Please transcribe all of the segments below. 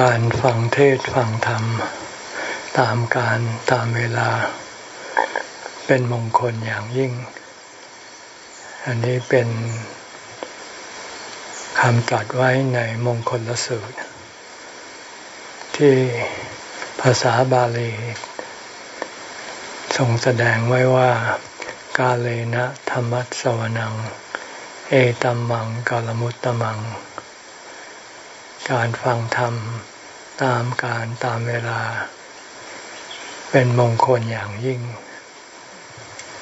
การฟังเทศฟังธรรม ตามการตามเวลา เป็นมงคลอย่างยิ่ง อันนี้เป็นคำตรัสไว้ในมงคลลสูตร ที่ภาษาบาลีทรงแสดงไว้ว่า กาเลนะธรรมัสวนัง เอตัมมังกาลมุตตมัง การฟังธรรมตามการตามเวลา เป็นมงคลอย่างยิ่ง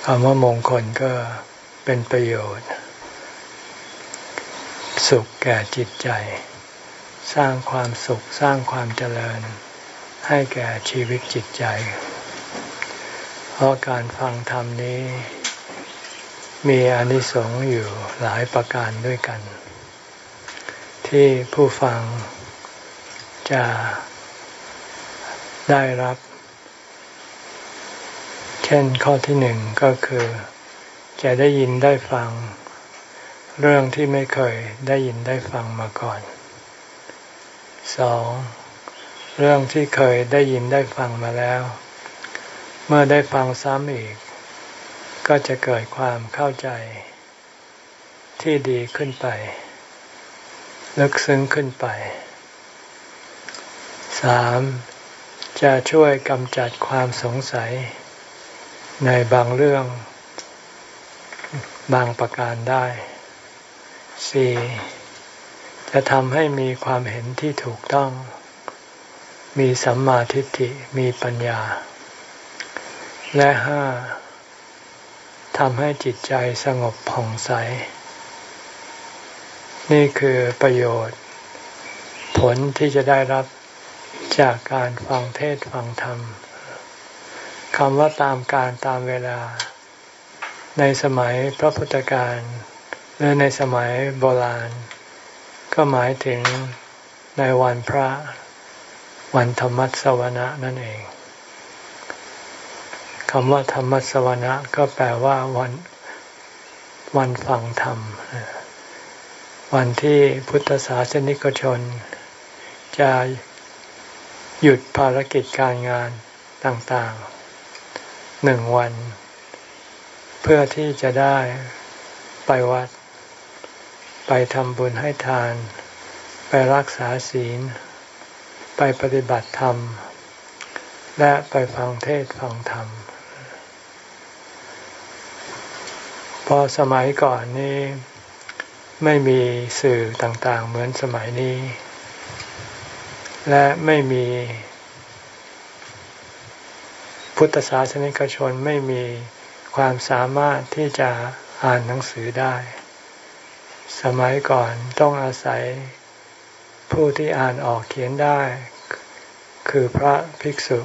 คำว่ามงคลก็เป็นประโยชน์ สุขแก่จิตใจ สร้างความสุขสร้างความเจริญ ให้แก่ชีวิตจิตใจ เพราะการฟังธรรมนี้ มีอนิสงส์อยู่หลายประการด้วยกัน ที่ผู้ฟังจะได้รับ เช่นข้อที่หนึ่งก็คือ จะได้ยินได้ฟัง เรื่องที่ไม่เคยได้ยินได้ฟังมาก่อนสองเรื่องที่เคยได้ยินได้ฟังมาแล้ว เมื่อได้ฟังซ้ำอีก ก็จะเกิดความเข้าใจที่ดีขึ้นไป ลึกซึ้งขึ้นไปสามจะช่วยกำจัดความสงสัย ในบางเรื่อง บางประการได้สี่จะทำให้มีความเห็นที่ถูกต้อง มีสัมมาทิฏฐิมีปัญญา และห้าทำให้จิตใจสงบผ่องใส นี่คือประโยชน์ ผลที่จะได้รับจากการฟังเทศฟังธรรมคำว่าตามการตามเวลา ในสมัยพระพุทธการหรือในสมัยโบราณ ก็หมายถึงในวันพระวันธรรมสวนะนั่นเองคำว่าธรรมสวนะก็แปลว่าวันวันฟังธรรม วันที่พุทธศาสนิกชน จะหยุดภารกิจการงานต่างๆหนึ่งวัน เพื่อที่จะได้ไปวัด ไปทำบุญให้ทาน ไปรักษาศีล ไปปฏิบัติธรรม และไปฟังเทศฟังธรรม พอสมัยก่อนนี้ ไม่มีสื่อต่างๆ เหมือนสมัยนี้ และไม่มี พุทธศาสนิกชนไม่มีความสามารถที่จะอ่านหนังสือได้ สมัยก่อนต้องอาศัยผู้ที่อ่านออกเขียนได้ คือพระภิกษุ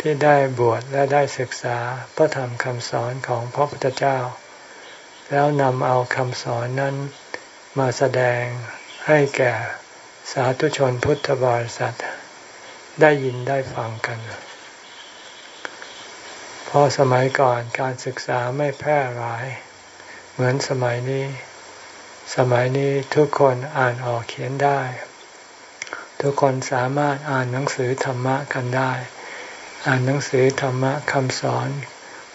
ที่ได้บวชและได้ศึกษาพระธรรมคำสอนของพระพุทธเจ้า แล้วนำเอาคำสอนนั้น มาแสดงให้แก่สาธุชนพุทธบริษัท ได้ยินได้ฟังกันเพราะสมัยก่อนการศึกษาไม่แพร่หลาย เหมือนสมัยนี้ สมัยนี้ทุกคนอ่านออกเขียนได้ ทุกคนสามารถอ่านหนังสือธรรมะกันได้ อ่านหนังสือธรรมะคำสอน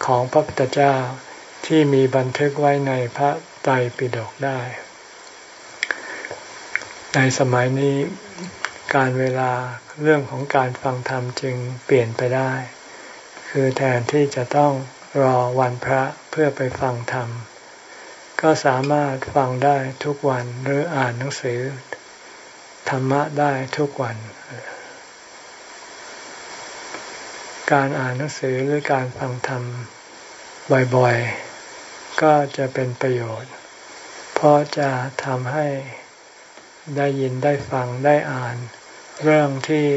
ของพระพุทธเจ้าที่มีบันทึกไว้ในพระไตรปิฎกได้ ในสมัยนี้การเวลาเรื่องของการฟังธรรมจึงเปลี่ยนไปได้ คือแทนที่จะต้องรอวันพระเพื่อไปฟังธรรม ก็สามารถฟังได้ทุกวันหรืออ่านหนังสือ ธรรมะได้ทุกวัน การอ่านหนังสือหรือการฟังธรรมบ่อยๆ ก็จะเป็นประโยชน์ เพราะจะทำให้ ได้ยินได้ฟังได้อ่าน เรื่องที่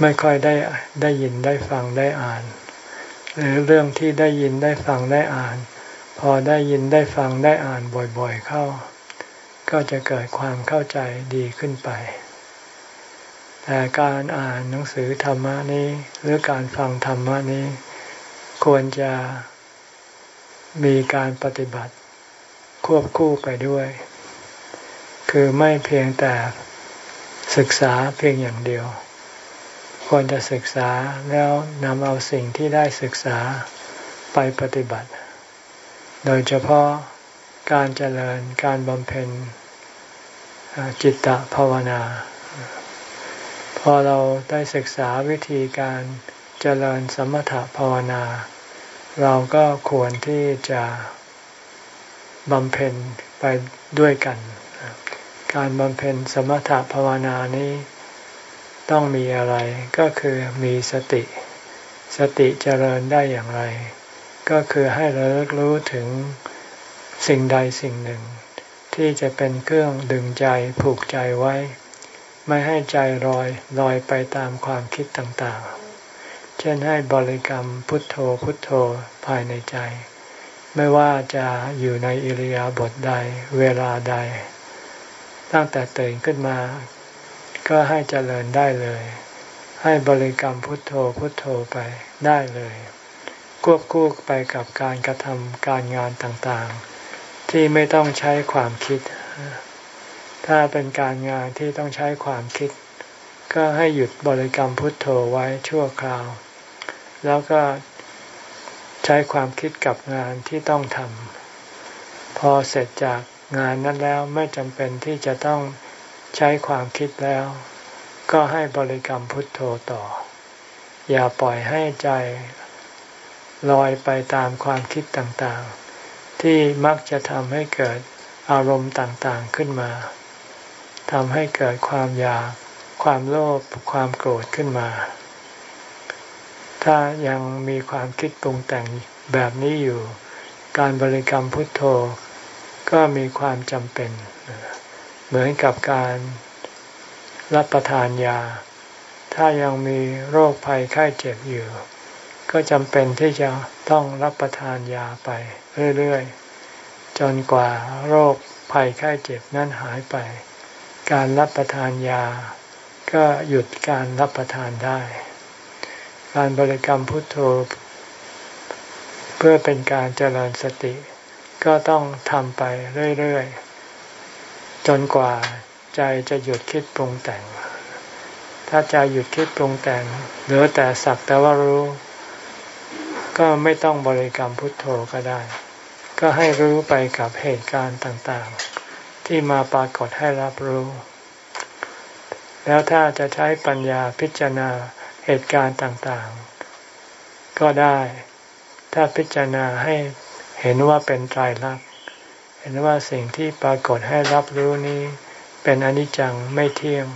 ไม่ค่อยได้ได้ยินได้ฟังได้อ่าน หรือเรื่องที่ได้ยินได้ฟังได้อ่าน พอได้ยินได้ฟังได้อ่านบ่อยๆเข้า ก็จะเกิดความเข้าใจดีขึ้นไป แต่การอ่านหนังสือธรรมะนี้ หรือการฟังธรรมะนี้ ควรจะมีการปฏิบัติ ควบคู่ไปด้วย คือไม่เพียงแต่ศึกษาเพียงอย่างเดียว ควรจะศึกษาแล้วนำเอาสิ่งที่ได้ศึกษาไปปฏิบัติ โดยเฉพาะการเจริญการบำเพ็ญจิตตภาวนา พอเราได้ศึกษาวิธีการเจริญสมถภาวนา เราก็ควรที่จะ บำเพ็ญไปด้วยกัน การบำเพ็ญสมถภาวนานี้ต้องมีอะไรก็คือมีสติ สติเจริญได้อย่างไร ก็คือให้ระลึกรู้ถึงสิ่งใดสิ่งหนึ่ง ที่จะเป็นเครื่องดึงใจผูกใจไว้ ไม่ให้ใจลอยลอยไปตามความคิดต่างๆ เช่นให้บริกรรมพุทโธพุทโธภายในใจ ไม่ว่าจะอยู่ในอิริยาบถใดเวลาใด ตั้งแต่ตื่นขึ้นมา ก็ให้เจริญได้เลย ให้บริกรรมพุทโธพุทโธไปได้เลย ควบคู่ไปกับการกระทำการงานต่างๆ ที่ไม่ต้องใช้ความคิด ถ้าเป็นการงานที่ต้องใช้ความคิด ก็ให้หยุดบริกรรมพุทโธไว้ชั่วคราว แล้วก็ ใช้ความคิดกับงานที่ต้องทำพอเสร็จจากงานนั้นแล้วไม่จำเป็นที่จะต้องใช้ความคิดแล้ว ก็ให้บริกรรมพุทโธต่อ อย่าปล่อยให้ใจลอยไปตามความคิดต่างๆ ที่มักจะทำให้เกิดอารมณ์ต่างๆขึ้นมาทำให้เกิดความอยาก ความโลภความโกรธขึ้นมา ถ้ายังมีความคิดปรุงแต่งแบบนี้อยู่ การบริกรรมพุทโธ ก็มีความจำเป็น เหมือนกับการรับประทานยา ถ้ายังมีโรคภัยไข้เจ็บอยู่ ก็จำเป็นที่จะต้องรับประทานยาไปเรื่อยๆ จนกว่าโรคภัยไข้เจ็บนั้นหายไป การรับประทานยา ก็หยุดการรับประทานได้ การบริกรรมพุทโธ เพื่อเป็นการเจริญสติ ก็ต้องทำไปเรื่อยๆ จนกว่าใจจะหยุดคิดปรุงแต่ง ถ้าใจหยุดคิดปรุงแต่ง เหลือแต่สักแต่ว่ารู้ ก็ไม่ต้องบริกรรมพุทโธก็ได้ ก็ให้รู้ไปกับเหตุการณ์ต่างๆ ที่มาปรากฏให้รับรู้ แล้วถ้าจะใช้ปัญญาพิจารณา เหตุการณ์ต่างๆ ก็ได้ ถ้าพิจารณาให้เห็นว่าเป็นไตรลักษณ์เห็นว่าสิ่งที่ปรากฏให้รับรู้นี้ เป็นอนิจจังไม่เที่ยง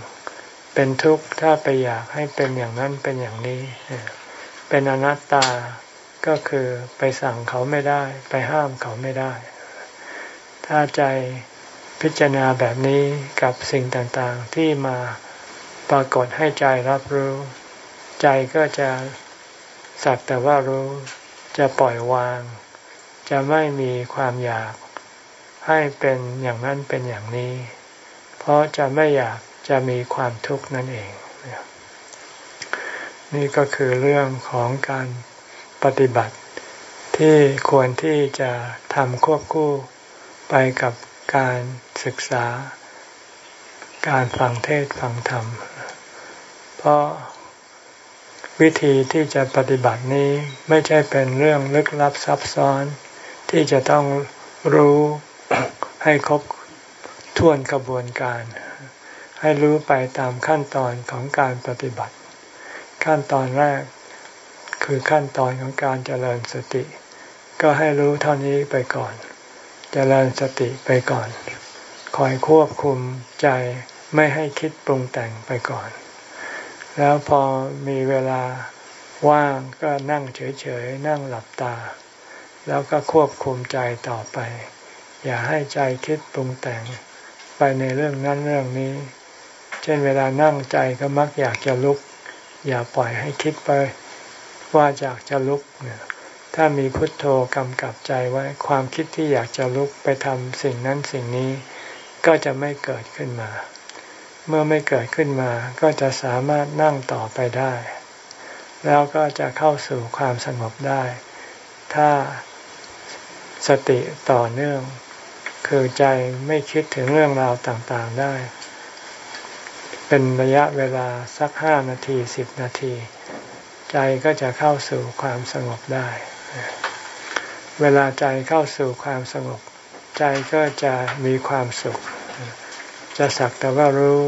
เป็นทุกข์ถ้าไปอยากให้เป็นอย่างนั้นเป็นอย่างนี้ เป็นอนัตตาก็คือไปสั่งเขาไม่ได้ ไปห้ามเขาไม่ได้ ถ้าใจพิจารณาแบบนี้กับสิ่งต่างๆที่มาปรากฏให้ใจรับรู้ ใจก็จะสักแต่ว่ารู้จะปล่อยวาง จะไม่มีความอยากให้เป็นอย่างนั้นเป็นอย่างนี้ เพราะจะไม่อยากจะมีความทุกข์นั่นเอง นี่ก็คือเรื่องของการปฏิบัติที่ควรที่จะทำควบคู่ไปกับการศึกษา การฟังเทศฟังธรรม เพราะ วิธีที่จะปฏิบัตินี้ไม่ใช่เป็นเรื่องลึกลับซับซ้อน ที่จะต้องรู้ให้ครบท่วนกระบวนการ ให้รู้ไปตามขั้นตอนของการปฏิบัติ ขั้นตอนแรกคือขั้นตอนของการเจริญสติ ก็ให้รู้เท่านี้ไปก่อน เจริญสติไปก่อน คอยควบคุมใจไม่ให้คิดปรุงแต่งไปก่อน แล้วพอมีเวลาว่างก็นั่งเฉยๆ นั่งหลับตา แล้วก็ควบคุมใจต่อไป อย่าให้ใจคิดปรุงแต่งไปในเรื่องนั้นเรื่องนี้ เช่นเวลานั่งใจก็มักอยากจะลุก อย่าปล่อยให้คิดไป ว่าอยากจะลุกเนี่ยถ้ามีพุทโธกำกับใจไว้ความคิดที่อยากจะลุกไปทำสิ่งนั้นสิ่งนี้ ก็จะไม่เกิดขึ้นมา เมื่อไม่เกิดขึ้นมาก็จะสามารถนั่งต่อไปได้ แล้วก็จะเข้าสู่ความสงบได้ ถ้าสติต่อเนื่องคคือใจไม่คิดถึงเรื่องราวต่างๆได้ เป็นระยะเวลาสักห้านาทีสิบนาที ใจก็จะเข้าสู่ความสงบได้ เวลาใจเข้าสู่ความสงบ ใจก็จะมีความสุข จะสักแต่ว่ารู้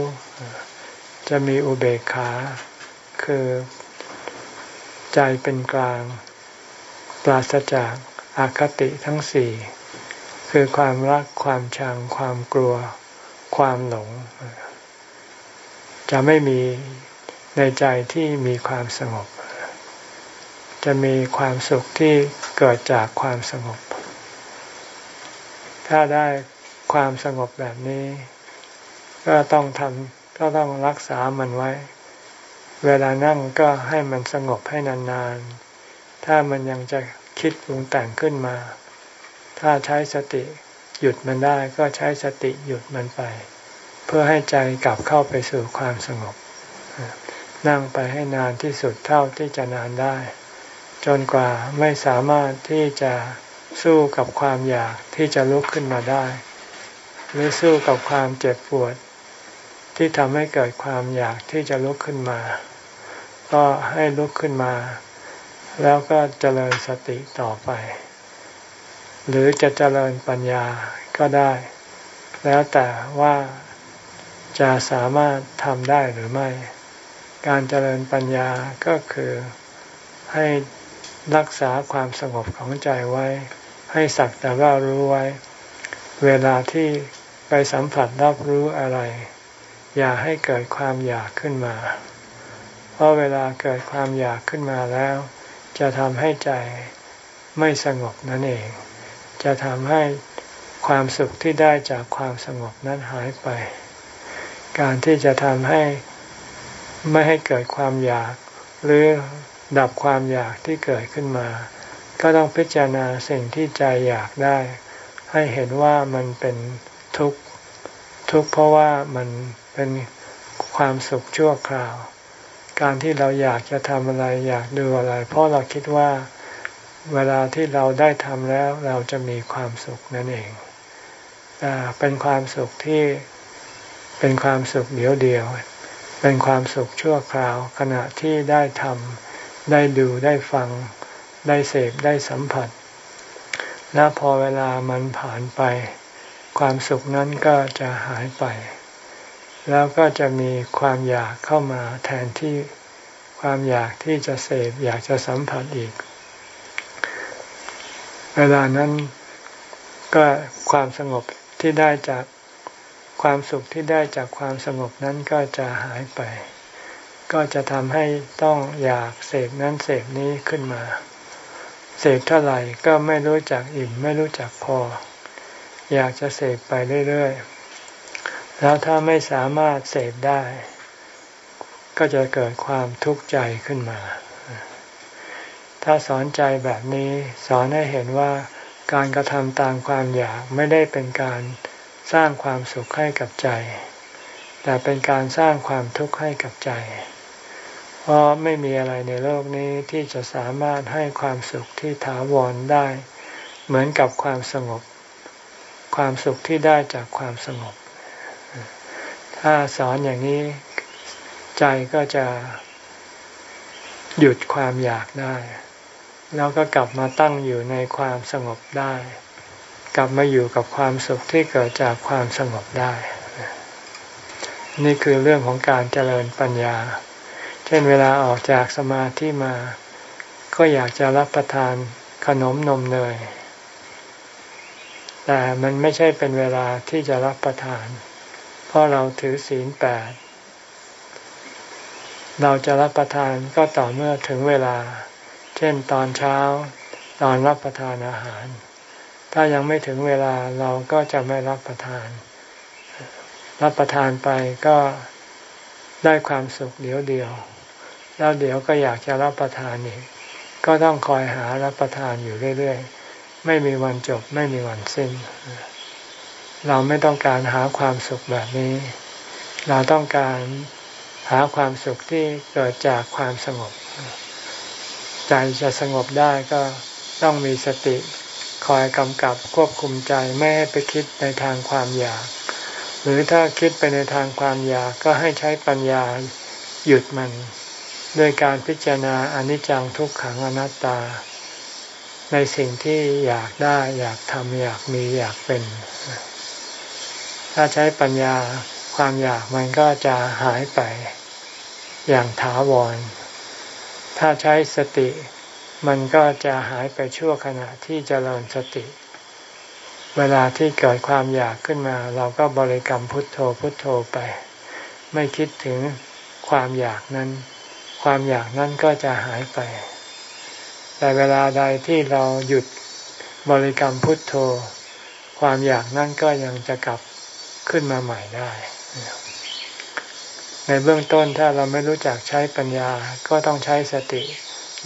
จะมีอุเบกขา คือใจเป็นกลาง ปราศจากอาคติทั้งสี่ คือความรักความชัง ความกลัว ความหลง จะไม่มีในใจที่มีความสงบ จะมีความสุขที่เกิดจากความสงบ ถ้าได้ความสงบแบบนี้ ก็ต้องทำก็ต้องรักษามันไว้ เวลานั่งก็ให้มันสงบให้นานๆ ถ้ามันยังจะคิดปรุงแต่งขึ้นมา ถ้าใช้สติหยุดมันได้ก็ใช้สติหยุดมันไป เพื่อให้ใจกลับเข้าไปสู่ความสงบ นั่งไปให้นานที่สุดเท่าที่จะนานได้ จนกว่าไม่สามารถที่จะสู้กับความอยากที่จะลุกขึ้นมาได้ หรือสู้กับความเจ็บปวด ที่ทำให้เกิดความอยากที่จะลุกขึ้นมา ก็ให้ลุกขึ้นมา แล้วก็เจริญสติต่อไป หรือจะเจริญปัญญาก็ได้ แล้วแต่ว่าจะสามารถทำได้หรือไม่ การเจริญปัญญาก็คือให้รักษาความสงบของใจไว้ ให้สักแต่ว่ารู้ไว้ เวลาที่ไปสัมผัสรับรู้อะไร อย่าให้เกิดความอยากขึ้นมา เพราะเวลาเกิดความอยากขึ้นมาแล้ว จะทำให้ใจไม่สงบนั่นเอง จะทำให้ความสุขที่ได้จากความสงบนั้นหายไป การที่จะทำให้ไม่ให้เกิดความอยาก หรือดับความอยากที่เกิดขึ้นมา ก็ต้องพิจารณาสิ่งที่ใจอยากได้ ให้เห็นว่ามันเป็นทุกข์ทุกข์เพราะว่ามัน เป็นความสุขชั่วคราว การที่เราอยากจะทำอะไรอยากดูอะไร เพราะเราคิดว่าเวลาที่เราได้ทำแล้วเราจะมีความสุขนั่นเองแต่เป็นความสุขที่เป็นความสุขเดียวเดียว เป็นความสุขชั่วคราว ขณะที่ได้ทำได้ดูได้ฟัง ได้เสพได้สัมผัส และพอเวลามันผ่านไป ความสุขนั้นก็จะหายไป แล้วก็จะมีความอยากเข้ามาแทนที่ความอยากที่จะเสพอยากจะสัมผัสอีก เวลานั้นก็ความสงบที่ได้จากความสุขที่ได้จากความสงบนั้นก็จะหายไป ก็จะทำให้ต้องอยากเสกนั้นเสกนี้ขึ้นมา เสกเท่าไหร่ก็ไม่รู้จักอิ่มไม่รู้จักพอ อยากจะเสกไปเรื่อยๆ แล้วถ้าไม่สามารถเสกได้ ก็จะเกิดความทุกข์ใจขึ้นมา ถ้าสอนใจแบบนี้สอนให้เห็นว่าการกระทำตามความอยากไม่ได้เป็นการสร้างความสุขให้กับใจ แต่เป็นการสร้างความทุกข์ให้กับใจ เพราะไม่มีอะไรในโลกนี้ที่จะสามารถให้ความสุขที่ถาวรได้ เหมือนกับความสงบ ความสุขที่ได้จากความสงบ ถ้าสอนอย่างนี้ใจก็จะหยุดความอยากได้ แล้วก็กลับมาตั้งอยู่ในความสงบได้ กลับมาอยู่กับความสุขที่เกิดจากความสงบได้ นี่คือเรื่องของการเจริญปัญญา เช่นเวลาออกจากสมาธิมา ก็อยากจะรับประทานขนมนมเนยแต่มันไม่ใช่เป็นเวลาที่จะรับประทานเพราะเราถือศีลแปดเราจะรับประทานก็ต่อเมื่อถึงเวลา เช่นตอนเช้า ตอนรับประทานอาหาร ถ้ายังไม่ถึงเวลาเราก็จะไม่รับประทาน รับประทานไปก็ได้ความสุขเดียวเดียว แล้วเดี๋ยวก็อยากจะรับประทานอีก ก็ต้องคอยหารับประทานอยู่เรื่อยๆ ไม่มีวันจบไม่มีวันสิ้น เราไม่ต้องการหาความสุขแบบนี้ เราต้องการหาความสุขที่เกิดจากความสงบ ใจจะสงบได้ก็ต้องมีสติคอยกำกับควบคุมใจไม่ให้ไปคิดในทางความอยาก หรือถ้าคิดไปในทางความอยากก็ให้ใช้ปัญญาหยุดมันด้วยการพิจารณาอนิจจังทุกขังอนัตตา ในสิ่งที่อยากได้อยากทำอยากมีอยากเป็น ถ้าใช้ปัญญาความอยากมันก็จะหายไปอย่างถาวร ถ้าใช้สติ มันก็จะหายไปชั่วขณะที่จเจริญสติ เวลาที่เกิดความอยากขึ้นมา เราก็บริกรรมพุทโธพุทโธไป ไม่คิดถึงความอยากนั้น ความอยากนั้นก็จะหายไป แต่เวลาใดที่เราหยุดบริกรรมพุทโธ ความอยากนั้นก็ยังจะกลับ ขึ้นมาใหม่ได้ ในเบื้องต้นถ้าเราไม่รู้จักใช้ปัญญาก็ต้องใช้สติ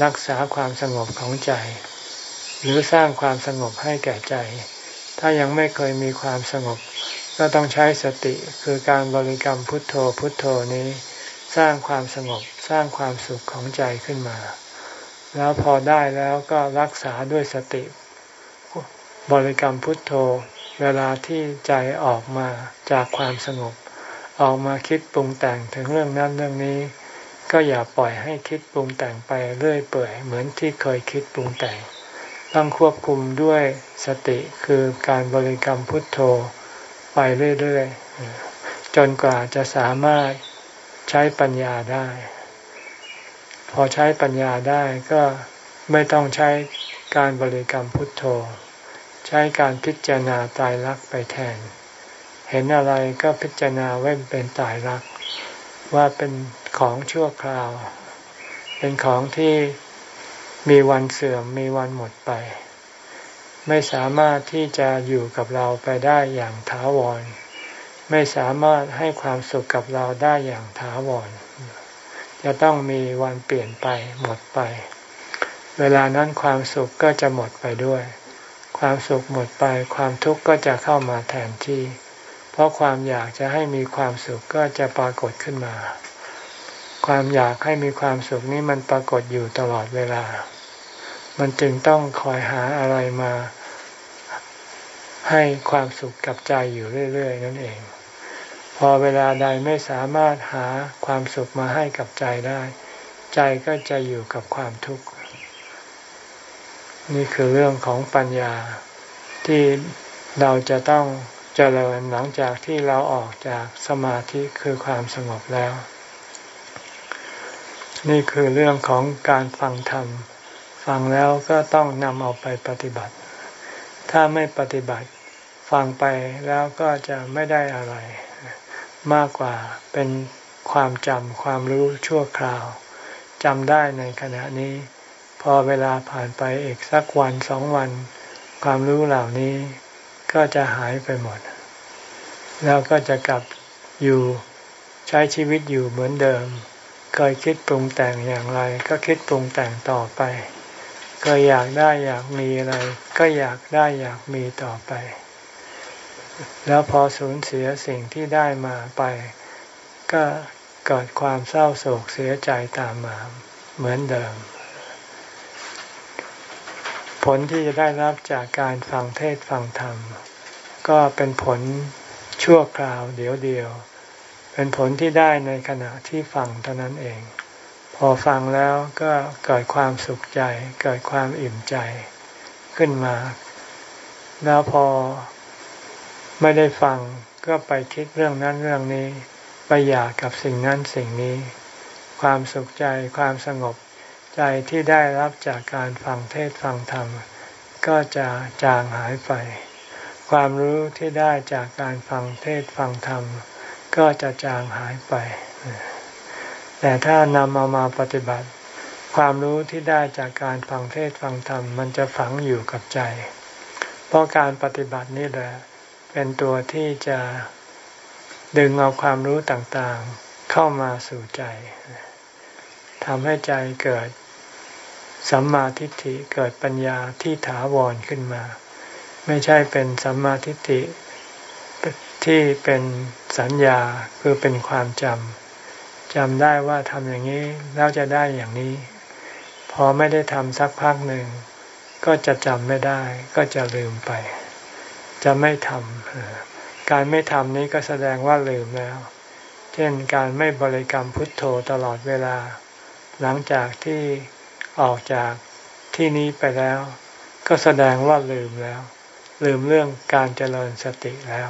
รักษาความสงบของใจ หรือสร้างความสงบให้แก่ใจ ถ้ายังไม่เคยมีความสงบ ก็ต้องใช้สติคือการบริกรรมพุทโธพุทโธนี้ สร้างความสงบสร้างความสุขของใจขึ้นมา แล้วพอได้แล้วก็รักษาด้วยสติ บริกรรมพุทโธ เวลาที่ใจออกมาจากความสงบ ออกมาคิดปรุงแต่งถึงเรื่องนั้นเรื่องนี้ ก็อย่าปล่อยให้คิดปรุงแต่งไปเรื่อยเปื่อยเหมือนที่เคยคิดปรุงแต่ง ต้องควบคุมด้วยสติคือการบริกรรมพุทโธไปเรื่อยๆ จนกว่าจะสามารถใช้ปัญญาได้ พอใช้ปัญญาได้ก็ไม่ต้องใช้การบริกรรมพุทโธ ใช้การพิจารณาตายรักไปแทน เห็นอะไรก็พิจารณาไว้เป็นตายรัก ว่าเป็นของชั่วคราว เป็นของที่มีวันเสื่อมมีวันหมดไป ไม่สามารถที่จะอยู่กับเราไปได้อย่างถาวร ไม่สามารถให้ความสุขกับเราได้อย่างถาวร จะต้องมีวันเปลี่ยนไปหมดไป เวลานั้นความสุขก็จะหมดไปด้วย ความสุขหมดไปความทุกข์ก็จะเข้ามาแทนที่ เพราะความอยากจะให้มีความสุขก็จะปรากฏขึ้นมา ความอยากให้มีความสุขนี้มันปรากฏอยู่ตลอดเวลา มันจึงต้องคอยหาอะไรมา ให้ความสุขกับใจอยู่เรื่อย ๆ นั่นเอง พอเวลาใดไม่สามารถหาความสุขมาให้กับใจได้ ใจก็จะอยู่กับความทุกข์ นี่คือเรื่องของปัญญาที่เราจะต้องเจริญหลังจากที่เราออกจากสมาธิคือความสงบแล้ว นี่คือเรื่องของการฟังธรรม ฟังแล้วก็ต้องนำเอาไปปฏิบัติ ถ้าไม่ปฏิบัติฟังไปแล้วก็จะไม่ได้อะไร มากกว่าเป็นความจำความรู้ชั่วคราวจำได้ในขณะนี้ อเวลาผ่านไปอีกสักวันสองวัน ความรู้เหล่านี้ก็จะหายไปหมด แล้วก็จะกลับอยู่ใช้ชีวิตอยู่เหมือนเดิม เคยคิดปรุงแต่งอย่างไร ก็คิดปรุงแต่งต่อไป เคยอยากได้อยากมีอะไร ก็อยากได้อยากมีต่อไป แล้วพอสูญเสียสิ่งที่ได้มาไป ก็เกิดความเศร้าโศกเสียใจตามมาเหมือนเดิม ผลที่จะได้รับจากการฟังเทศฟังธรรม ก็เป็นผลชั่วคราวเดียวเดียว เป็นผลที่ได้ในขณะที่ฟังเท่านั้นเอง พอฟังแล้วก็เกิดความสุขใจ เกิดความอิ่มใจขึ้นมา แล้วพอไม่ได้ฟังก็ไปคิดเรื่องนั้นเรื่องนี้ ไปอยากกับสิ่งนั้นสิ่งนี้ ความสุขใจความสงบ ใจที่ได้รับจากการฟังเทศฟังธรรม ก็จะจางหายไป ความรู้ที่ได้จากการฟังเทศฟังธรรม ก็จะจางหายไป แต่ถ้านำเอามาปฏิบัติ ความรู้ที่ได้จากการฟังเทศฟังธรรม มันจะฝังอยู่กับใจ เพราะการปฏิบัตินี่แหละ เป็นตัวที่จะดึงเอาความรู้ต่างๆเข้ามาสู่ใจทำให้ใจเกิด สัมมาทิฏฐิเกิดปัญญาที่ถาวรขึ้นมา ไม่ใช่เป็นสัมมาทิฏฐิที่เป็นสัญญาคือเป็นความจำจำได้ว่าทำอย่างนี้แล้วจะได้อย่างนี้ พอไม่ได้ทำสักพักหนึ่ง ก็จะจำไม่ได้ก็จะลืมไป จะไม่ทำการไม่ทำนี้ก็แสดงว่าลืมแล้ว เช่นการไม่บริกรรมพุทโธตลอดเวลา หลังจากที่ ออกจากที่นี้ไปแล้ว ก็แสดงว่าลืมแล้ว ลืมเรื่องการเจริญสติแล้ว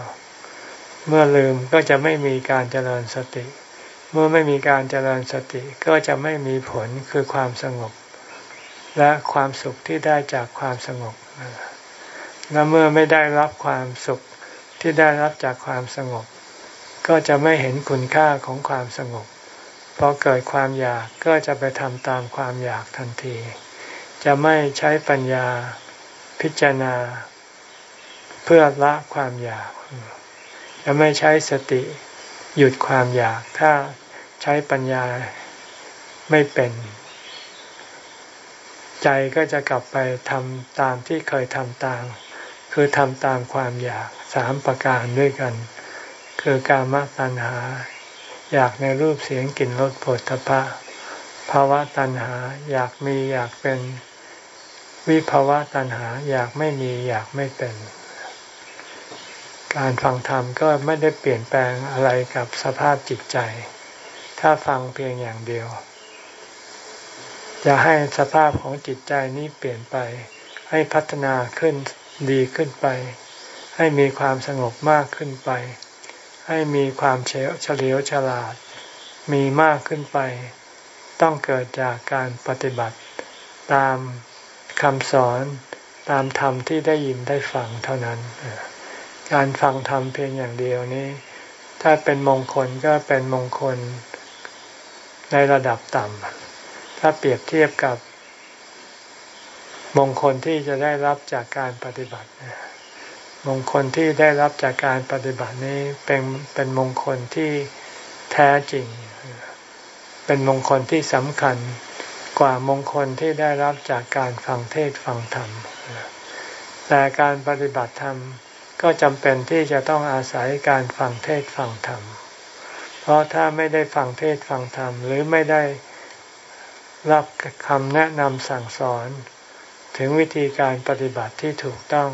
เมื่อลืมก็จะไม่มีการเจริญสติ เมื่อไม่มีการเจริญสติก็จะไม่มีผลคือความสงบ และความสุขที่ได้จากความสงบและเมื่อไม่ได้รับความสุขที่ได้รับจากความสงบ ก็จะไม่เห็นคุณค่าของความสงบ พอเกิดความอยากก็จะไปทำตามความอยากทันที จะไม่ใช้ปัญญาพิจารณา เพื่อละความอยาก จะไม่ใช้สติหยุดความอยาก ถ้าใช้ปัญญาไม่เป็น ใจก็จะกลับไปทำตามที่เคยทำตาม คือทำตามความอยากสามประการด้วยกัน คือการมตัณหา อยากในรูปเสียงกลิ่นรสผลทพะภาวะตัณหา อยากมีอยากเป็น วิภาวะตัณหา อยากไม่มีอยากไม่เป็น การฟังธรรมก็ไม่ได้เปลี่ยนแปลงอะไรกับสภาพจิตใจ ถ้าฟังเพียงอย่างเดียว จะให้สภาพของจิตใจนี้เปลี่ยนไป ให้พัฒนาขึ้นดีขึ้นไป ให้มีความสงบมากขึ้นไป ให้มีความเฉลียวฉลาด มีมากขึ้นไป ต้องเกิดจากการปฏิบัติ ตามคำสอนตามธรรมที่ได้ยินได้ฟังเท่านั้น การฟังธรรมเพียงอย่างเดียวนี้ ถ้าเป็นมงคลก็เป็นมงคลในระดับต่ำ ถ้าเปรียบเทียบกับมงคลที่จะได้รับจากการปฏิบัติ มงคลที่ได้รับจากการปฏิบัตินี้เป็นเป็นมงคลที่แท้จริง เป็นมงคลที่สำคัญกว่ามงคลที่ได้รับจากการฟังเทศฟังธรรม แต่การปฏิบัติธรรมก็จำเป็นที่จะต้องอาศัยการฟังเทศฟังธรรม เพราะถ้าไม่ได้ฟังเทศฟังธรรม หรือไม่ได้รับคำแนะนำสั่งสอน ถึงวิธีการปฏิบัติที่ถูกต้อง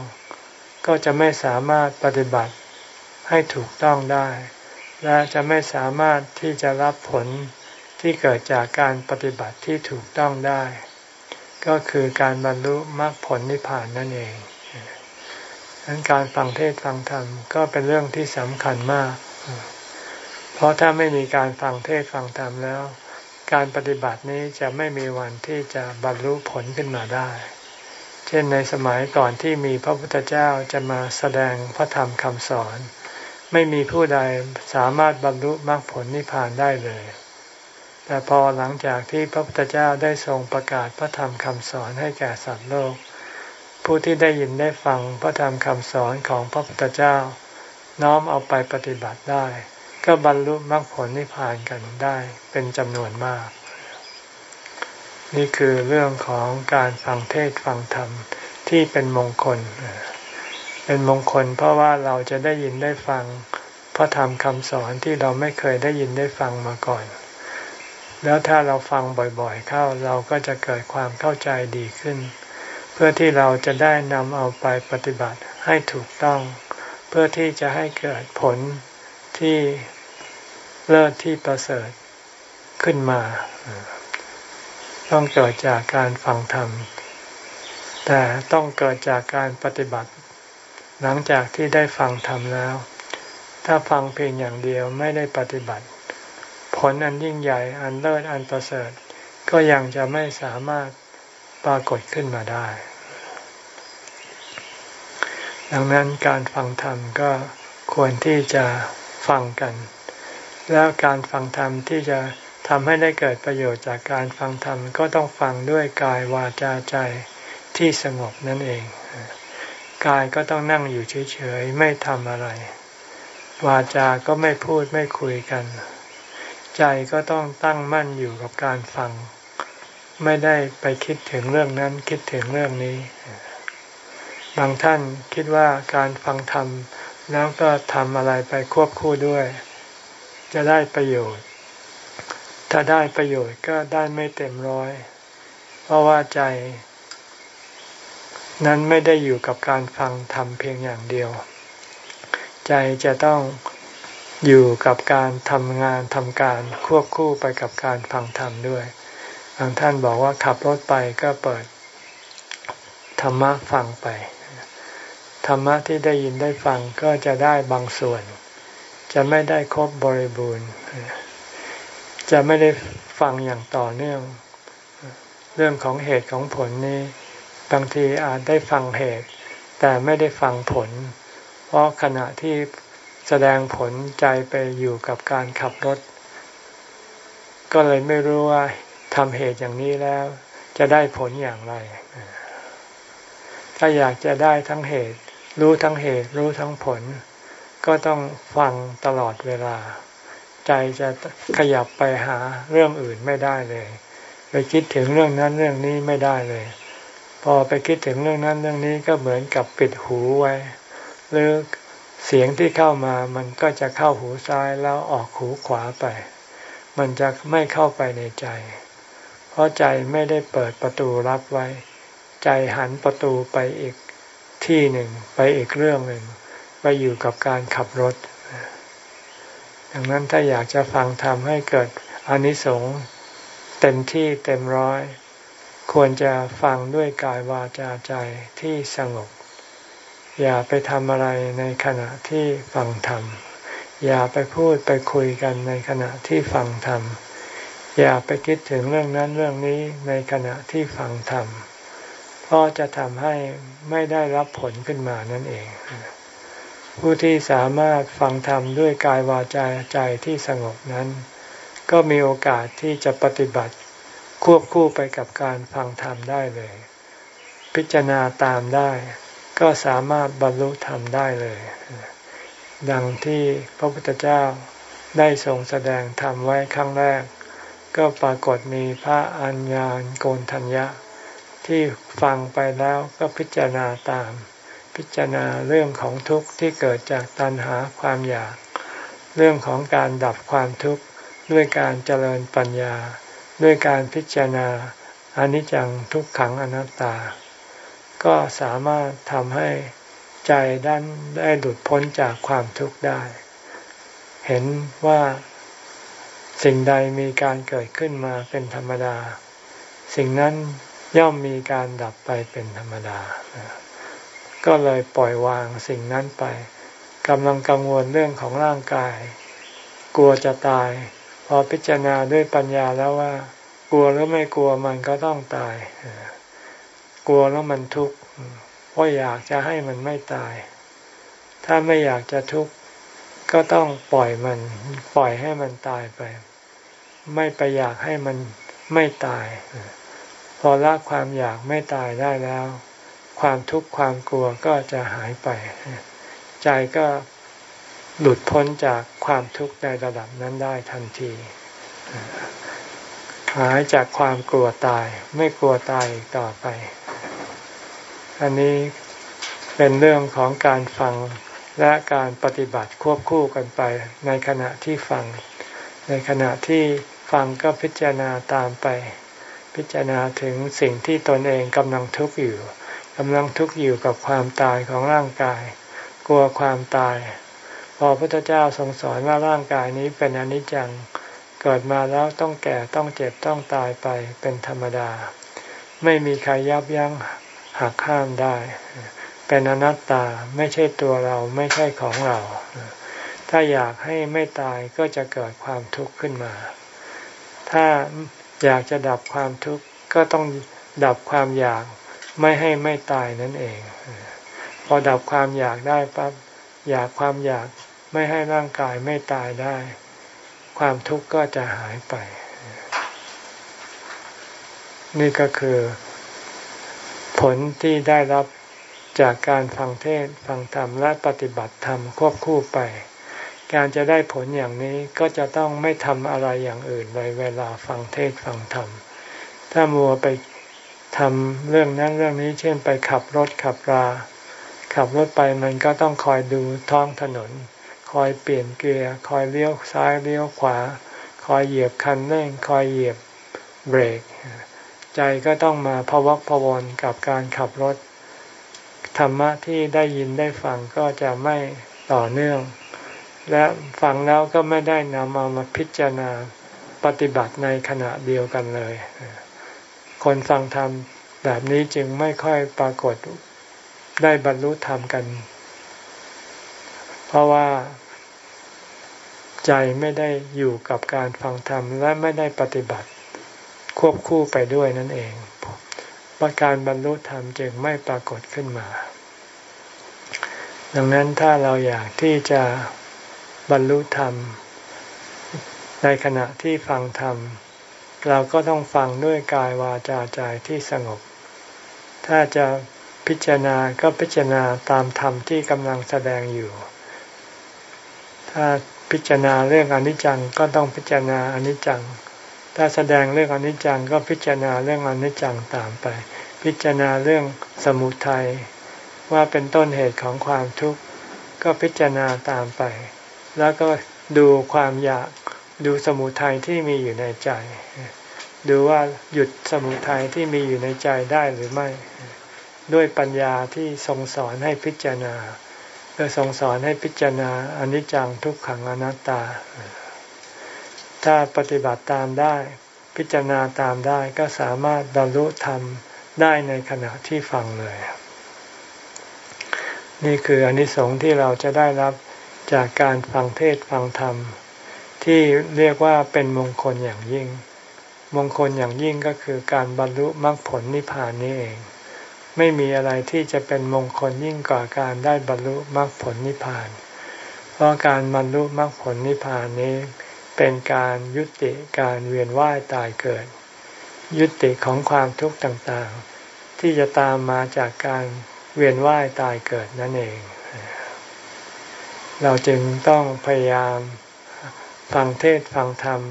ก็จะไม่สามารถปฏิบัติให้ถูกต้องได้ และจะไม่สามารถที่จะรับผลที่เกิดจากการปฏิบัติที่ถูกต้องได้ ก็คือการบรรลุมรรคผลนิพพานนั่นเองดังนั้นการฟังเทศฟังธรรมก็เป็นเรื่องที่สำคัญมาก เพราะถ้าไม่มีการฟังเทศฟังธรรมแล้ว การปฏิบัตินี้จะไม่มีวันที่จะบรรลุผลขึ้นมาได้ เช่นในสมัยก่อนที่มีพระพุทธเจ้าจะมาแสดงพระธรรมคำสอน ไม่มีผู้ใดสามารถบรรลุมรรคผลนิพพานได้เลย แต่พอหลังจากที่พระพุทธเจ้าได้ทรงประกาศพระธรรมคำสอนให้แก่สัตว์โลก ผู้ที่ได้ยินได้ฟังพระธรรมคำสอนของพระพุทธเจ้า น้อมเอาไปปฏิบัติได้ ก็บรรลุมรรคผลนิพพานกันได้เป็นจำนวนมาก นี่คือเรื่องของการฟังเทศฟังธรรมที่เป็นมงคล เป็นมงคลเพราะว่าเราจะได้ยินได้ฟังพระธรรมคำสอนที่เราไม่เคยได้ยินได้ฟังมาก่อน แล้วถ้าเราฟังบ่อยๆ เข้าเราก็จะเกิดความเข้าใจดีขึ้น เพื่อที่เราจะได้นำเอาไปปฏิบัติให้ถูกต้อง เพื่อที่จะให้เกิดผลที่เลิศที่ประเสริฐขึ้นมา ต้องเกิดจากการฟังธรรม แต่ต้องเกิดจากการปฏิบัติ หลังจากที่ได้ฟังธรรมแล้ว ถ้าฟังเพียงอย่างเดียวไม่ได้ปฏิบัติ ผลอันยิ่งใหญ่อันเลิศอันประเสริฐ ก็ยังจะไม่สามารถปรากฏขึ้นมาได้ ดังนั้นการฟังธรรมก็ควรที่จะฟังกัน แล้วการฟังธรรมที่จะ ทำให้ได้เกิดประโยชน์จากการฟังธรรมก็ต้องฟังด้วยกายวาจาใจที่สงบนั่นเอง กายก็ต้องนั่งอยู่เฉยๆไม่ทำอะไร วาจาก็ไม่พูดไม่คุยกัน ใจก็ต้องตั้งมั่นอยู่กับการฟัง ไม่ได้ไปคิดถึงเรื่องนั้นคิดถึงเรื่องนี้ บางท่านคิดว่าการฟังธรรมแล้วก็ทำอะไรไปควบคู่ด้วย จะได้ประโยชน์ ถ้าได้ประโยชน์ก็ได้ไม่เต็มร้อย เพราะว่าใจ นั้นไม่ได้อยู่กับการฟังธรรมเพียงอย่างเดียว ใจจะต้องอยู่กับการทำงานทำการควบคู่ไปกับการฟังธรรมด้วยบางท่านบอกว่าขับรถไปก็เปิดธรรมะฟังไป ธรรมะที่ได้ยินได้ฟังก็จะได้บางส่วน จะไม่ได้ครบบริบูรณ์ จะไม่ได้ฟังอย่างต่อเนื่อง เรื่องของเหตุของผลนี้ บางทีอาจได้ฟังเหตุ แต่ไม่ได้ฟังผล เพราะขณะที่แสดงผลใจไปอยู่กับการขับรถ ก็เลยไม่รู้ว่าทำเหตุอย่างนี้แล้ว จะได้ผลอย่างไร ถ้าอยากจะได้ทั้งเหตุ รู้ทั้งเหตุ รู้ทั้งผล ก็ต้องฟังตลอดเวลา ใจจะขยับไปหาเรื่องอื่นไม่ได้เลย ไปคิดถึงเรื่องนั้นเรื่องนี้ไม่ได้เลย พอไปคิดถึงเรื่องนั้นเรื่องนี้ก็เหมือนกับปิดหูไว้ หรือเสียงที่เข้ามามันก็จะเข้าหูซ้ายแล้วออกหูขวาไป มันจะไม่เข้าไปในใจ เพราะใจไม่ได้เปิดประตูรับไว้ ใจหันประตูไปอีกที่หนึ่งไปอีกเรื่องหนึ่งไปอยู่กับการขับรถ ดังนั้นถ้าอยากจะฟังทำให้เกิดอนิสงส์เต็มที่เต็มร้อย ควรจะฟังด้วยกายวาจาใจที่สงบ อย่าไปทำอะไรในขณะที่ฟังธรรม อย่าไปพูดไปคุยกันในขณะที่ฟังธรรม อย่าไปคิดถึงเรื่องนั้นเรื่องนี้ในขณะที่ฟังธรรม เพราะจะทำให้ไม่ได้รับผลขึ้นมานั่นเอง ผู้ที่สามารถฟังธรรมด้วยกายวาจาใจที่สงบนั้น ก็มีโอกาสที่จะปฏิบัติควบคู่ไปกับการฟังธรรมได้เลย พิจารณาตามได้ ก็สามารถบรรลุธรรมได้เลย ดังที่พระพุทธเจ้าได้ทรงแสดงธรรมไว้ครั้งแรก ก็ปรากฏมีพระอัญญาณโกนทัญญะ ที่ฟังไปแล้วก็พิจารณาตาม พิจารณาเรื่องของทุกข์ที่เกิดจากตัณหาความอยาก เรื่องของการดับความทุกข์ด้วยการเจริญปัญญา ด้วยการพิจารณาอนิจจังทุกขังอนัตตา ก็สามารถทำให้ใจด้านได้หลุดพ้นจากความทุกข์ได้ เห็นว่าสิ่งใดมีการเกิดขึ้นมาเป็นธรรมดา สิ่งนั้นย่อมมีการดับไปเป็นธรรมดา ก็เลยปล่อยวางสิ่งนั้นไปกำลังกังวลเรื่องของร่างกาย กลัวจะตาย พอพิจารณาด้วยปัญญาแล้วว่า กลัวหรือไม่กลัวมันก็ต้องตาย กลัวแล้วมันทุกข์เพราะอยากจะให้มันไม่ตาย ถ้าไม่อยากจะทุกข์ก็ต้องปล่อยมัน ปล่อยให้มันตายไป ไม่ไปอยากให้มันไม่ตาย พอละความอยากไม่ตายได้แล้ว ความทุกข์ความกลัวก็จะหายไป ใจก็หลุดพ้นจากความทุกข์ในระดับนั้นได้ทันที หายจากความกลัวตายไม่กลัวตายต่อไป อันนี้เป็นเรื่องของการฟังและการปฏิบัติควบคู่กันไป ในขณะที่ฟัง ในขณะที่ฟังก็พิจารณาตามไป พิจารณาถึงสิ่งที่ตนเองกำลังทุกข์อยู่ กำลังทุกข์อยู่กับความตายของร่างกาย กลัวความตาย พอพระพุทธเจ้าทรงสอนว่าร่างกายนี้เป็นอนิจจังเกิดมาแล้วต้องแก่ต้องเจ็บต้องตายไปเป็นธรรมดา ไม่มีใครยับยั้งหักห้ามได้ เป็นอนัตตาไม่ใช่ตัวเราไม่ใช่ของเรา ถ้าอยากให้ไม่ตายก็จะเกิดความทุกข์ขึ้นมา ถ้าอยากจะดับความทุกข์ก็ต้องดับความอยาก ไม่ให้ไม่ตายนั่นเอง พอดับความอยากได้ปั๊บอยากความอยากไม่ให้ร่างกายไม่ตายได้ ความทุกข์ก็จะหายไป นี่ก็คือ ผลที่ได้รับจากการฟังเทศฟังธรรมและปฏิบัติธรรมควบคู่ไป การจะได้ผลอย่างนี้ก็จะต้องไม่ทำอะไรอย่างอื่นเลยเวลาฟังเทศฟังธรรม ถ้ามัวไป ทำเรื่องนั้นเรื่องนี้ เช่นไปขับรถขับรา ขับรถไปมันก็ต้องคอยดูท้องถนน คอยเปลี่ยนเกียร์คอยเลี้ยวซ้ายเลี้ยวขวา คอยเหยียบคันเร่งคอยเหยียบเบรก ใจก็ต้องมาพวักพวนกับการขับรถ ธรรมะที่ได้ยินได้ฟังก็จะไม่ต่อเนื่อง และฟังแล้วก็ไม่ได้นำเอามาพิจารณาปฏิบัติในขณะเดียวกันเลย คนฟังธรรมแบบนี้จึงไม่ค่อยปรากฏได้บรรลุธรรมกัน เพราะว่า ใจไม่ได้อยู่กับการฟังธรรมและไม่ได้ปฏิบัติ ควบคู่ไปด้วยนั่นเองว่าการบรรลุธรรมจึงไม่ปรากฏขึ้นมา ดังนั้นถ้าเราอยากที่จะบรรลุธรรม ในขณะที่ฟังธรรม เราก็ต้องฟังด้วยกายวาจาใจที่สงบ ถ้าจะพิจารณาก็พิจารณาตามธรรมที่กำลังแสดงอยู่ ถ้าพิจารณาเรื่องอนิจจังก็ต้องพิจารณาอนิจจัง ถ้าแสดงเรื่องอนิจจังก็พิจารณาเรื่องอนิจจังตามไป พิจารณาเรื่องสมุทัยว่าเป็นต้นเหตุของความทุกข์ก็พิจารณาตามไป แล้วก็ดูความอยาก ดูสมุทัยที่มีอยู่ในใจ ดูว่าหยุดสมุทัยที่มีอยู่ในใจได้หรือไม่ ด้วยปัญญาที่ทรงสอนให้พิจารณาเพื่อทรงสอนให้พิจารณาอนิจจังทุกขังอนัตตา ถ้าปฏิบัติตามได้ พิจารณาตามได้ก็สามารถบรรลุธรรมได้ในขณะที่ฟังเลย นี่คืออนิสงส์ที่เราจะได้รับจากการฟังเทศฟังธรรม ที่เรียกว่าเป็นมงคลอย่างยิ่ง มงคลอย่างยิ่งก็คือการบรรลุมรรคผลนิพพานนี้เอง ไม่มีอะไรที่จะเป็นมงคลยิ่งกว่าการได้บรรลุมรรคผลนิพพาน เพราะการบรรลุมรรคผลนิพพานนี้ เป็นการยุติการเวียนว่ายตายเกิด ยุติของความทุกข์ต่างๆ ที่จะตามมาจากการเวียนว่ายตายเกิดนั่นเอง เราจึงต้องพยายาม ฟังเทศฟังธรรม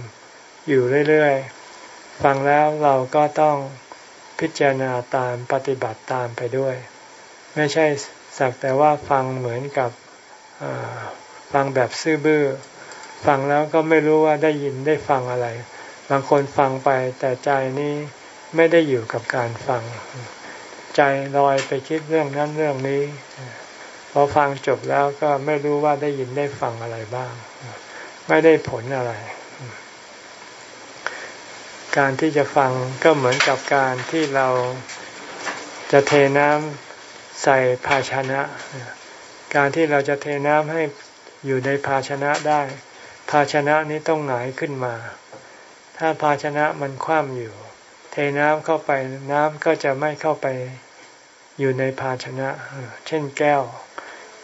อยู่เรื่อยๆ ฟังแล้วเราก็ต้องพิจารณาตามปฏิบัติตามไปด้วย ไม่ใช่สักแต่ว่าฟังเหมือนกับฟังแบบซื่อบื้อ ฟังแล้วก็ไม่รู้ว่าได้ยินได้ฟังอะไร บางคนฟังไปแต่ใจนี้ไม่ได้อยู่กับการฟัง ใจลอยไปคิดเรื่องนั้นเรื่องนี้ พอฟังจบแล้วก็ไม่รู้ว่าได้ยินได้ฟังอะไรบ้าง ไม่ได้ผลอะไร การที่จะฟังก็เหมือนกับการที่เราจะเทน้ำใส่ภาชนะ การที่เราจะเทน้ำให้อยู่ในภาชนะได้ ภาชนะนี้ต้องหงายขึ้นมา ถ้าภาชนะมันคว่ำอยู่ เทน้ำเข้าไปน้ำก็จะไม่เข้าไปอยู่ในภาชนะ เช่นแก้ว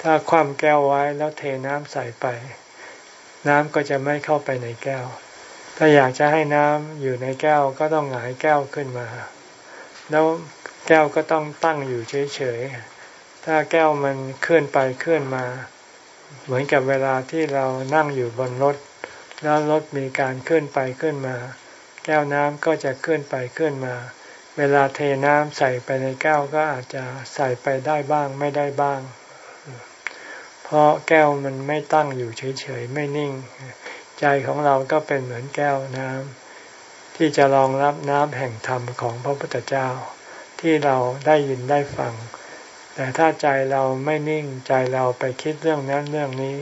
ถ้าคว่ำแก้วไว้แล้วเทน้ำใส่ไป น้ำก็จะไม่เข้าไปในแก้ว ถ้าอยากจะให้น้ำอยู่ในแก้วก็ต้องหงายแก้วขึ้นมา แล้วแก้วก็ต้องตั้งอยู่เฉยๆ ถ้าแก้วมันเคลื่อนไปเคลื่อนมา เหมือนกับเวลาที่เรานั่งอยู่บนรถ แล้วรถมีการเคลื่อนไปเคลื่อนมา แก้วน้ำก็จะเคลื่อนไปเคลื่อนมา เวลาเทน้ำใส่ไปในแก้วก็อาจจะใส่ไปได้บ้างไม่ได้บ้าง เพราะแก้วมันไม่ตั้งอยู่เฉยๆไม่นิ่ง ใจของเราก็เป็นเหมือนแก้วน้ำที่จะรองรับน้ำแห่งธรรมของพระพุทธเจ้า ที่เราได้ยินได้ฟัง แต่ถ้าใจเราไม่นิ่งใจเราไปคิดเรื่องนั้นเรื่องนี้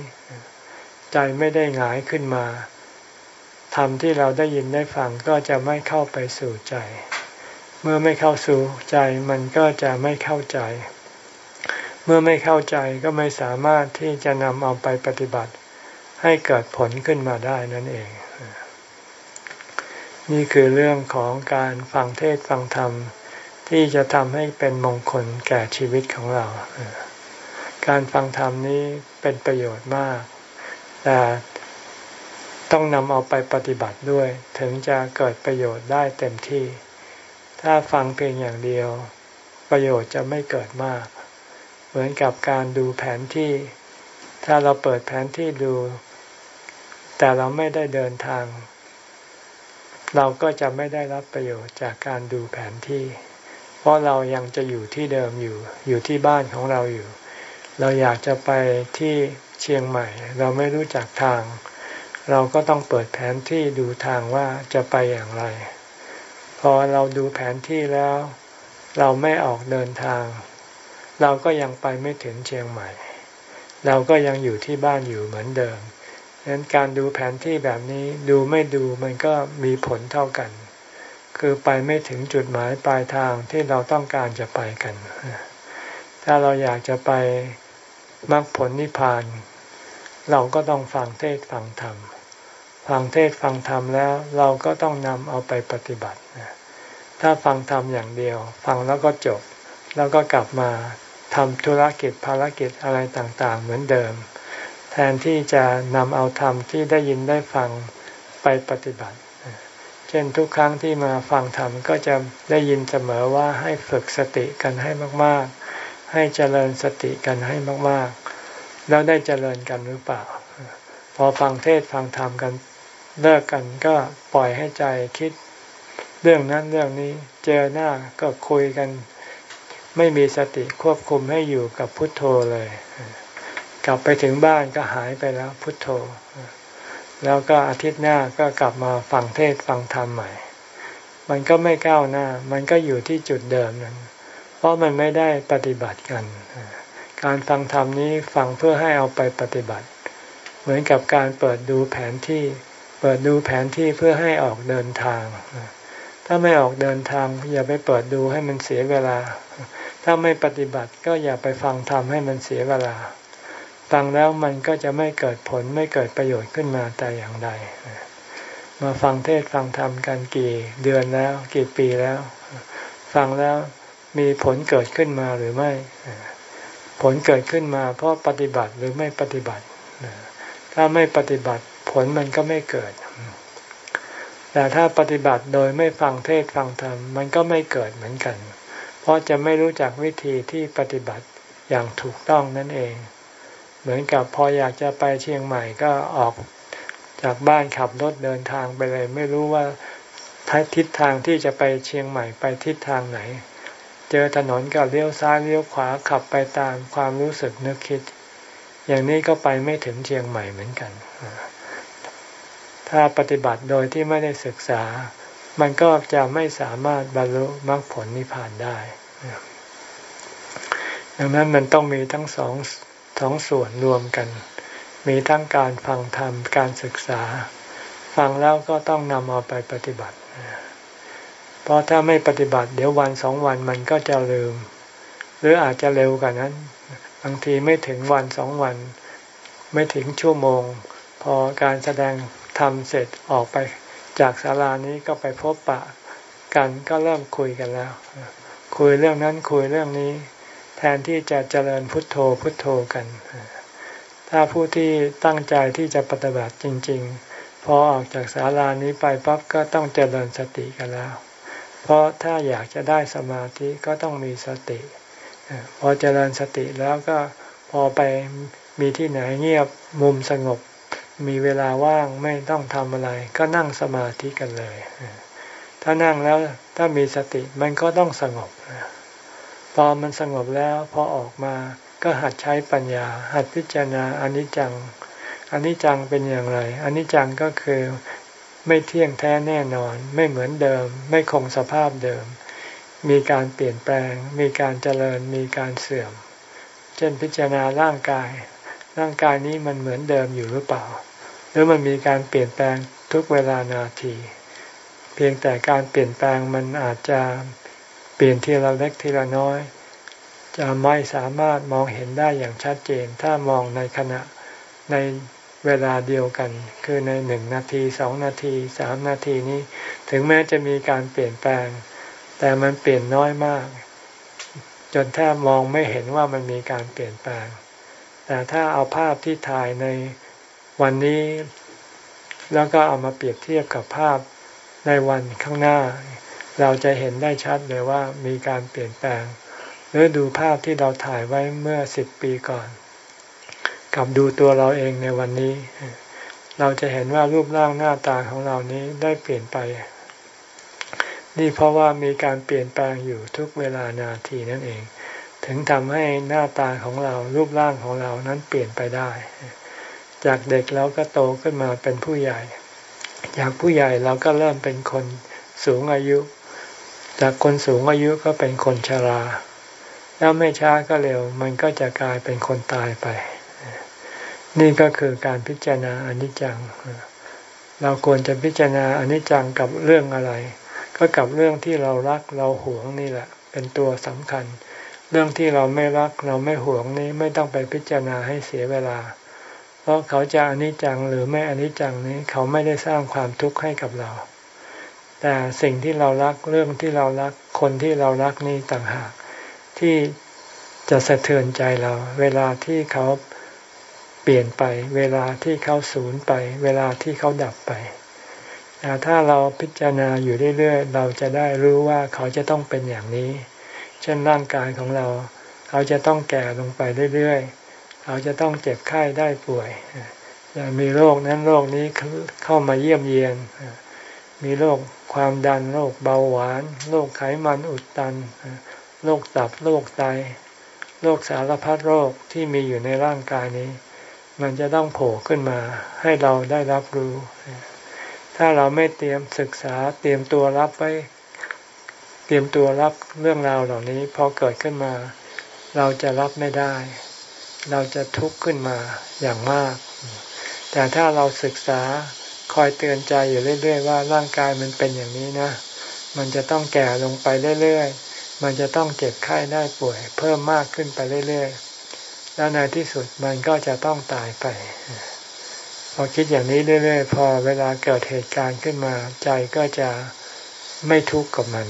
ใจไม่ได้หงายขึ้นมาธรรมที่เราได้ยินได้ฟังก็จะไม่เข้าไปสู่ใจ เมื่อไม่เข้าสู่ใจมันก็จะไม่เข้าใจ เมื่อไม่เข้าใจก็ไม่สามารถที่จะนำเอาไปปฏิบัติ ให้เกิดผลขึ้นมาได้นั่นเอง นี่คือเรื่องของการฟังเทศฟังธรรม ที่จะทำให้เป็นมงคลแก่ชีวิตของเรา การฟังธรรมนี้เป็นประโยชน์มาก แต่ต้องนำเอาไปปฏิบัติด้วย ถึงจะเกิดประโยชน์ได้เต็มที่ ถ้าฟังเพียงอย่างเดียว ประโยชน์จะไม่เกิดมาก เหมือนกับการดูแผนที่ ถ้าเราเปิดแผนที่ดู แต่เราไม่ได้เดินทาง เราก็จะไม่ได้รับประโยชน์จากการดูแผนที่ เพราะเรายังจะอยู่ที่เดิมอยู่ อยู่ที่บ้านของเราอยู่ เราอยากจะไปที่เชียงใหม่ เราไม่รู้จักทาง เราก็ต้องเปิดแผนที่ดูทางว่าจะไปอย่างไร พอเราดูแผนที่แล้ว เราไม่ออกเดินทาง เราก็ยังไปไม่ถึงเชียงใหม่ เราก็ยังอยู่ที่บ้านอยู่เหมือนเดิมดังนั้นการดูแผนที่แบบนี้ดูไม่ดูมันก็มีผลเท่ากัน คือไปไม่ถึงจุดหมายปลายทางที่เราต้องการจะไปกัน ถ้าเราอยากจะไปมรรคผลนิพพาน เราก็ต้องฟังเทศฟังธรรม ฟังเทศฟังธรรมแล้วเราก็ต้องนำเอาไปปฏิบัติ ถ้าฟังธรรมอย่างเดียว ฟังแล้วก็จบ แล้วก็กลับมา ทำธุรกิจภารกิจอะไรต่างๆ เหมือนเดิม แทนที่จะนำเอาธรรมที่ได้ยินได้ฟังไปปฏิบัติ เช่นทุกครั้งที่มาฟังธรรมก็จะได้ยินเสมอว่าให้ฝึกสติกันให้มากๆ ให้เจริญสติกันให้มากๆ แล้วได้เจริญกันหรือเปล่า พอฟังเทศฟังธรรมกันเลิกกันก็ปล่อยให้ใจคิด เรื่องนั้นเรื่องนี้เจอหน้าก็คุยกัน ไม่มีสติควบคุมให้อยู่กับพุทโธเลย กลับไปถึงบ้านก็หายไปแล้วพุทโธ แล้วก็อาทิตย์หน้าก็กลับมาฟังเทศฟังธรรมใหม่ มันก็ไม่ก้าวหน้า มันก็อยู่ที่จุดเดิมนั้น เพราะมันไม่ได้ปฏิบัติกัน การฟังธรรมนี้ฟังเพื่อให้เอาไปปฏิบัติ เหมือนกับการเปิดดูแผนที่ เปิดดูแผนที่เพื่อให้ออกเดินทางถ้าไม่ออกเดินทางอย่าไปเปิดดูให้มันเสียเวลา ถ้าไม่ปฏิบัติก็อย่าไปฟังธรรมให้มันเสียเวลา ฟังแล้วมันก็จะไม่เกิดผลไม่เกิดประโยชน์ขึ้นมาแต่อย่างใด มาฟังเทศฟังธรรมกันกี่เดือนแล้ว กี่ปีแล้ว ฟังแล้วมีผลเกิดขึ้นมาหรือไม่ ผลเกิดขึ้นมา เพราะปฏิบัติหรือไม่ปฏิบัติ ถ้าไม่ปฏิบัติผลมันก็ไม่เกิด แต่ถ้าปฏิบัติโดยไม่ฟังเทศฟังธรรมมันก็ไม่เกิดเหมือนกัน เพราะจะไม่รู้จักวิธีที่ปฏิบัติอย่างถูกต้องนั่นเอง เหมือนกับพออยากจะไปเชียงใหม่ก็ออกจากบ้านขับรถเดินทางไปเลย ไม่รู้ว่าทิศทางที่จะไปเชียงใหม่ไปทิศทางไหน เจอถนนก็เลี้ยวซ้ายเลี้ยวขวาขับไปตามความรู้สึกนึกคิด อย่างนี้ก็ไปไม่ถึงเชียงใหม่เหมือนกัน ถ้าปฏิบัติโดยที่ไม่ได้ศึกษา มันก็จะไม่สามารถบรรลุมรรคผลนิพพานได้ ดังนั้นมันต้องมีทั้งสองสองส่วนรวมกัน มีทั้งการฟังธรรมการศึกษา ฟังแล้วก็ต้องนำเอาไปปฏิบัติ เพราะถ้าไม่ปฏิบัติ เดี๋ยววันสองวันมันก็จะลืม หรืออาจจะเร็วกว่านั้น บางทีไม่ถึงวันสองวัน ไม่ถึงชั่วโมง พอการแสดงธรรมเสร็จออกไปจากศาลานี้ก็ไปพบปะกันก็เริ่มคุยกันแล้ว คุยเรื่องนั้นคุยเรื่องนี้ แทนที่จะเจริญพุทโธพุทโธกัน ถ้าผู้ที่ตั้งใจที่จะปฏิบัติจริง ๆ พอออกจากศาลานี้ไปปั๊บก็ต้องเจริญสติกันแล้ว เพราะถ้าอยากจะได้สมาธิก็ต้องมีสติ พอเจริญสติแล้วก็พอไปมีที่ไหนเงียบมุมสงบ มีเวลาว่างไม่ต้องทำอะไร ก็นั่งสมาธิกันเลย ถ้านั่งแล้ว ถ้ามีสติมันก็ต้องสงบพอมันสงบแล้วพอออกมาก็หัดใช้ปัญญา หัดพิจารณาอนิจจังอนิจจังเป็นอย่างไรอนิจจังก็คือไม่เที่ยงแท้แน่นอน ไม่เหมือนเดิม ไม่คงสภาพเดิม มีการเปลี่ยนแปลง มีการเจริญมีการเสื่อม เช่นพิจารณาร่างกาย ร่างกายนี้มันเหมือนเดิมอยู่หรือเปล่า หรือมันมีการเปลี่ยนแปลงทุกเวลานาที เพียงแต่การเปลี่ยนแปลงมันอาจจะเปลี่ยนทีละเล็กทีละน้อย จะไม่สามารถมองเห็นได้อย่างชัดเจน ถ้ามองในขณะในเวลาเดียวกัน คือในหนึ่งนาทีสองนาทีสามนาทีนี้ ถึงแม้จะมีการเปลี่ยนแปลง แต่มันเปลี่ยนน้อยมาก จนแทบมองไม่เห็นว่ามันมีการเปลี่ยนแปลง แต่ถ้าเอาภาพที่ถ่ายในวันนี้ แล้วก็เอามาเปรียบเทียบกับภาพ ในวันข้างหน้า เราจะเห็นได้ชัดเลยว่ามีการเปลี่ยนแปลง หรือดูภาพที่เราถ่ายไว้เมื่อสิบปีก่อน กับดูตัวเราเองในวันนี้ เราจะเห็นว่ารูปร่างหน้าตาของเรานี้ได้เปลี่ยนไป นี่เพราะว่ามีการเปลี่ยนแปลงอยู่ทุกเวลานาทีนั่นเอง ถึงทำให้หน้าตาของเรารูปร่างของเรานั้นเปลี่ยนไปได้ จากเด็กเราก็โตขึ้นมาเป็นผู้ใหญ่ จากผู้ใหญ่เราก็เริ่มเป็นคนสูงอายุ จากคนสูงอายุก็เป็นคนชรา แล้วไม่ช้าก็เร็ว มันก็จะกลายเป็นคนตายไป นี่ก็คือการพิจารณาอนิจจัง เราควรจะพิจารณาอนิจจังกับเรื่องอะไร ก็กับเรื่องที่เรารักเราหวงนี่แหละ เป็นตัวสำคัญ เรื่องที่เราไม่รักเราไม่หวงนี้ไม่ต้องไปพิจารณาให้เสียเวลา เพราะเขาจะอนิจจังหรือไม่อนิจจังนี้เขาไม่ได้สร้างความทุกข์ให้กับเรา แต่สิ่งที่เรารักเรื่องที่เรารักคนที่เรารักนี่ต่างหากที่จะสะเทือนใจเรา เวลาที่เขาเปลี่ยนไป เวลาที่เขาสูญไป เวลาที่เขาดับไปแต่ถ้าเราพิจารณาอยู่เรื่อยๆ เราจะได้รู้ว่าเขาจะต้องเป็นอย่างนี้ เช่นร่างกายของเรา เขาจะต้องแก่ลงไปเรื่อยๆ เขาจะต้องเจ็บไข้ได้ป่วยจะมีโรคนั้นโรคนี้เข้ามาเยี่ยมเยียน มีโรคความดันโรคเบาหวานโรคไขมันอุดตันโรคตับโรคไตโรคสารพัดโรคที่มีอยู่ในร่างกายนี้ มันจะต้องโผล่ขึ้นมาให้เราได้รับรู้ ถ้าเราไม่เตรียมศึกษาเตรียมตัวรับไว้ เตรียมตัวรับเรื่องราวเหล่านี้พอเกิดขึ้นมา เราจะรับไม่ได้ เราจะทุกข์ขึ้นมาอย่างมาก แต่ถ้าเราศึกษาคอยเตือนใจอยู่เรื่อย ๆ ว่าร่างกายมันเป็นอย่างนี้นะ มันจะต้องแก่ลงไปเรื่อยๆ มันจะต้องเจ็บไข้ได้ป่วย เพิ่มมากขึ้นไปเรื่อยๆ แล้วในที่สุดมันก็จะต้องตายไป พอคิดอย่างนี้เรื่อย ๆ พอเวลาเกิดเหตุการณ์ขึ้นมา ใจก็จะไม่ทุกข์กับมัน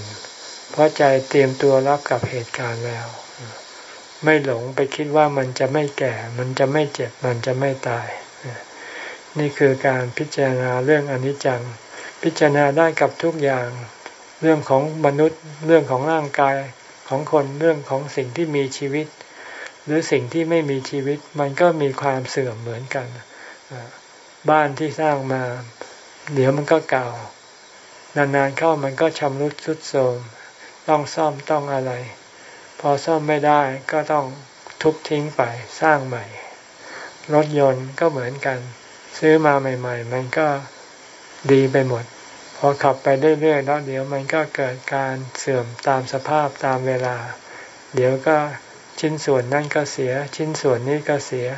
เพราะใจเตรียมตัวรับกับเหตุการณ์แล้ว ไม่หลงไปคิดว่ามันจะไม่แก่ มันจะไม่เจ็บ มันจะไม่ตาย นี่คือการพิจารณาเรื่องอนิจจัง พิจารณาได้กับทุกอย่าง เรื่องของมนุษย์ เรื่องของร่างกายของคน เรื่องของสิ่งที่มีชีวิต หรือสิ่งที่ไม่มีชีวิต มันก็มีความเสื่อมเหมือนกัน บ้านที่สร้างมา เดี๋ยวมันก็เก่า นานๆเข้ามันก็ชำรุดทรุดโทรม ต้องซ่อมต้องอะไร พอซ่อมไม่ได้ก็ต้องทุบทิ้งไปสร้างใหม่ รถยนต์ก็เหมือนกัน ซื้อมาใหม่ ๆ มันก็ดีไปหมด พอขับไปเรื่อยๆแล้วเดี๋ยวมันก็เกิดการเสื่อมตามสภาพตามเวลา เดี๋ยวก็ชิ้นส่วนนั่นก็เสีย ชิ้นส่วนนี้ก็เสีย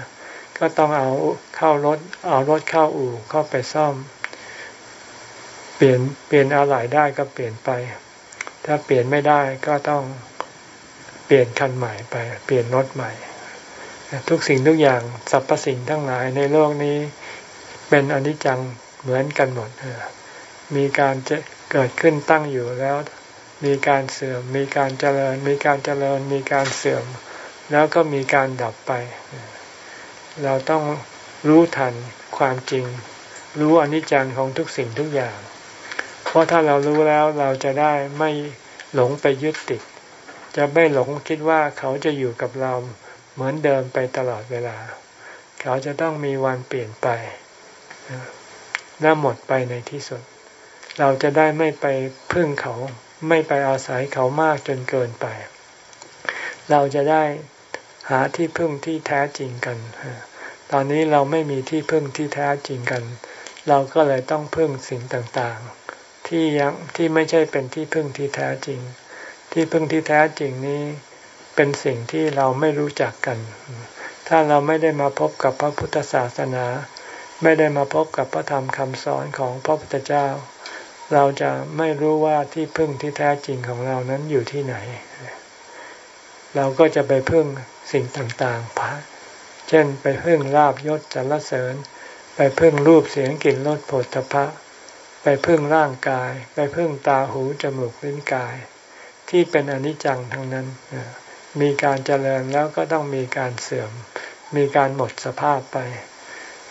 ก็ต้องเอาเข้ารถเอารถเข้าอู่เข้าไปซ่อม เปลี่ยนเปลี่ยนอะไรได้ก็เปลี่ยนไป ถ้าเปลี่ยนไม่ได้ก็ต้อง เปลี่ยนคันใหม่ไป เปลี่ยนรถใหม่ ทุกสิ่งทุกอย่างสรรพสิ่งทั้งหลายในโลกนี้เป็นอนิจจังเหมือนกันหมดมีการจะเกิดขึ้นตั้งอยู่แล้ว มีการเสื่อม มีการเจริญ มีการเจริญ มีการเสื่อม แล้วก็มีการดับไป เราต้องรู้ทันความจริง รู้อนิจจังของทุกสิ่งทุกอย่าง เพราะถ้าเรารู้แล้วเราจะได้ไม่หลงไปยึดติด จะไม่หลงคิดว่าเขาจะอยู่กับเราเหมือนเดิมไปตลอดเวลา เขาจะต้องมีวันเปลี่ยนไปและหมดไปในที่สุด เราจะได้ไม่ไปพึ่งเขาไม่ไปอาศัยเขามากจนเกินไป เราจะได้หาที่พึ่งที่แท้จริงกัน ตอนนี้เราไม่มีที่พึ่งที่แท้จริงกัน เราก็เลยต้องพึ่งสิ่งต่างๆ ที่ยังที่ไม่ใช่เป็นที่พึ่งที่แท้จริง ที่พึ่งที่แท้จริงนี้เป็นสิ่งที่เราไม่รู้จักกัน ถ้าเราไม่ได้มาพบกับพระพุทธศาสนา ไม่ได้มาพบกับพระธรรมคำสอนของพระพุทธเจ้า เราจะไม่รู้ว่าที่พึ่งที่แท้จริงของเรานั้นอยู่ที่ไหน เราก็จะไปพึ่งสิ่งต่างๆพระเช่นไปพึ่งลาบยศสรรเสริญ ไปพึ่งรูปเสียงกลิ่นรสผลพระไปพึ่งร่างกาย ไปพึ่งตาหูจมูกลิ้นกาย ที่เป็นอนิจจังทั้งนั้น มีการเจริญแล้วก็ต้องมีการเสื่อม มีการหมดสภาพไป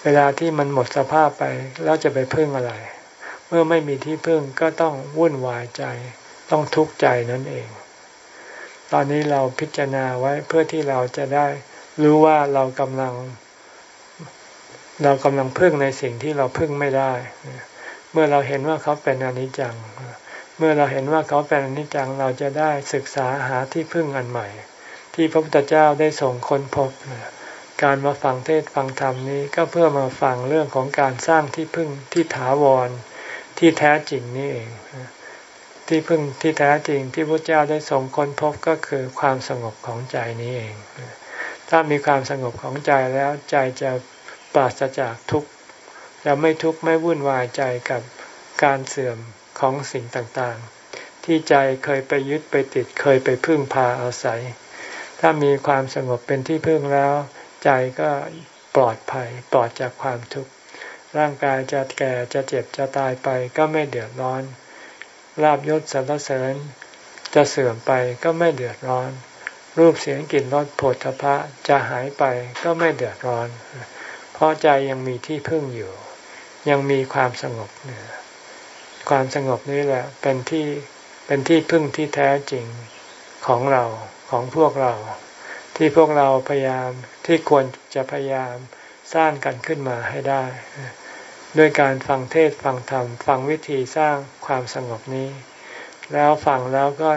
เวลาที่มันหมดสภาพไปแล้วจะไปพึ่งอะไร เมื่อไม่มีที่พึ่งก็ต้องวุ่นวายใจ ต้องทุกข์ใจนั่นเอง ตอนนี้เราพิจารณาไว้เพื่อที่เราจะได้รู้ว่าเรากำลัง เรากำลังพึ่งในสิ่งที่เราพึ่งไม่ได้ เมื่อเราเห็นว่าเขาเป็นอนิจจัง เมื่อเราเห็นว่าเขาเป็นอนิจจังเราจะได้ศึกษาหาที่พึ่งอันใหม่ ที่พระพุทธเจ้าได้ส่งคนพบ การมาฟังเทศฟังธรรมนี้ก็เพื่อมาฟังเรื่องของการสร้างที่พึ่งที่ถาวรที่แท้จริงนี่เอง ที่พึ่งที่แท้จริงที่พระเจ้าได้ทรงค้นพบก็คือความสงบของใจนี้เอง ถ้ามีความสงบของใจแล้วใจจะปราศจากทุกข์จะไม่ทุกข์ไม่วุ่นวายใจกับการเสื่อม ของสิ่งต่างๆ ที่ใจเคยไปยึดไปติดเคยไปพึ่งพาอาศัย ถ้ามีความสงบเป็นที่พึ่งแล้ว ใจก็ปลอดภัยปลอดจากความทุกข์ร่างกายจะแก่จะเจ็บจะตายไปก็ไม่เดือดร้อนลาบยศสรรเสริญ จะเสื่อมไปก็ไม่เดือดร้อน รูปเสียงกลิ่นรสโผลทพะจะหายไปก็ไม่เดือดร้อน เพราะใจยังมีที่พึ่งอยู่ ยังมีความสงบเนี่ย ความสงบนี้แหละเป็นที่เป็นที่พึ่งที่แท้จริงของเราของพวกเรา ที่พวกเราพยายามที่ควรจะพยายามสร้างกันขึ้นมาให้ได้ ด้วยการฟังเทศฟังธรรม ฟังวิธีสร้างความสงบนี้ แล้วฟังแล้วก็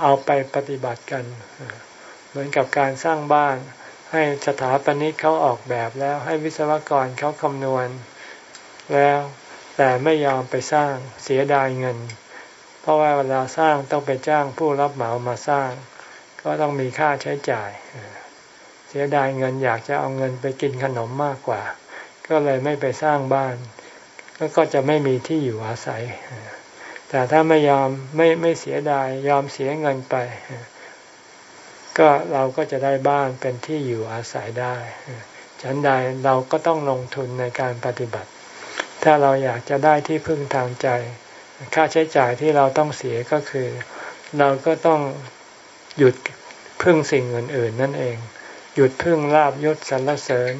เอาไปปฏิบัติกัน เหมือนกับการสร้างบ้าน ให้สถาปนิกเขาออกแบบแล้วให้วิศวกรเขาคำนวณ แล้ว แต่ไม่ยอมไปสร้างเสียดายเงิน เพราะว่าเวลาสร้างต้องไปจ้างผู้รับเหมามาสร้าง ก็ต้องมีค่าใช้จ่าย เสียดายเงินอยากจะเอาเงินไปกินขนมมากกว่า ก็เลยไม่ไปสร้างบ้าน ก็จะไม่มีที่อยู่อาศัย แต่ถ้าไม่ยอมไม่ไม่เสียดายยอมเสียเงินไป ก็เราก็จะได้บ้านเป็นที่อยู่อาศัยได้ฉันใดเราก็ต้องลงทุนในการปฏิบัติ ถ้าเราอยากจะได้ที่พึ่งทางใจ ค่าใช้จ่ายที่เราต้องเสียก็คือ เราก็ต้องหยุดพึ่งสิ่งอื่นๆนั่นเอง หยุดพึ่งลาบยศสรรเสริญ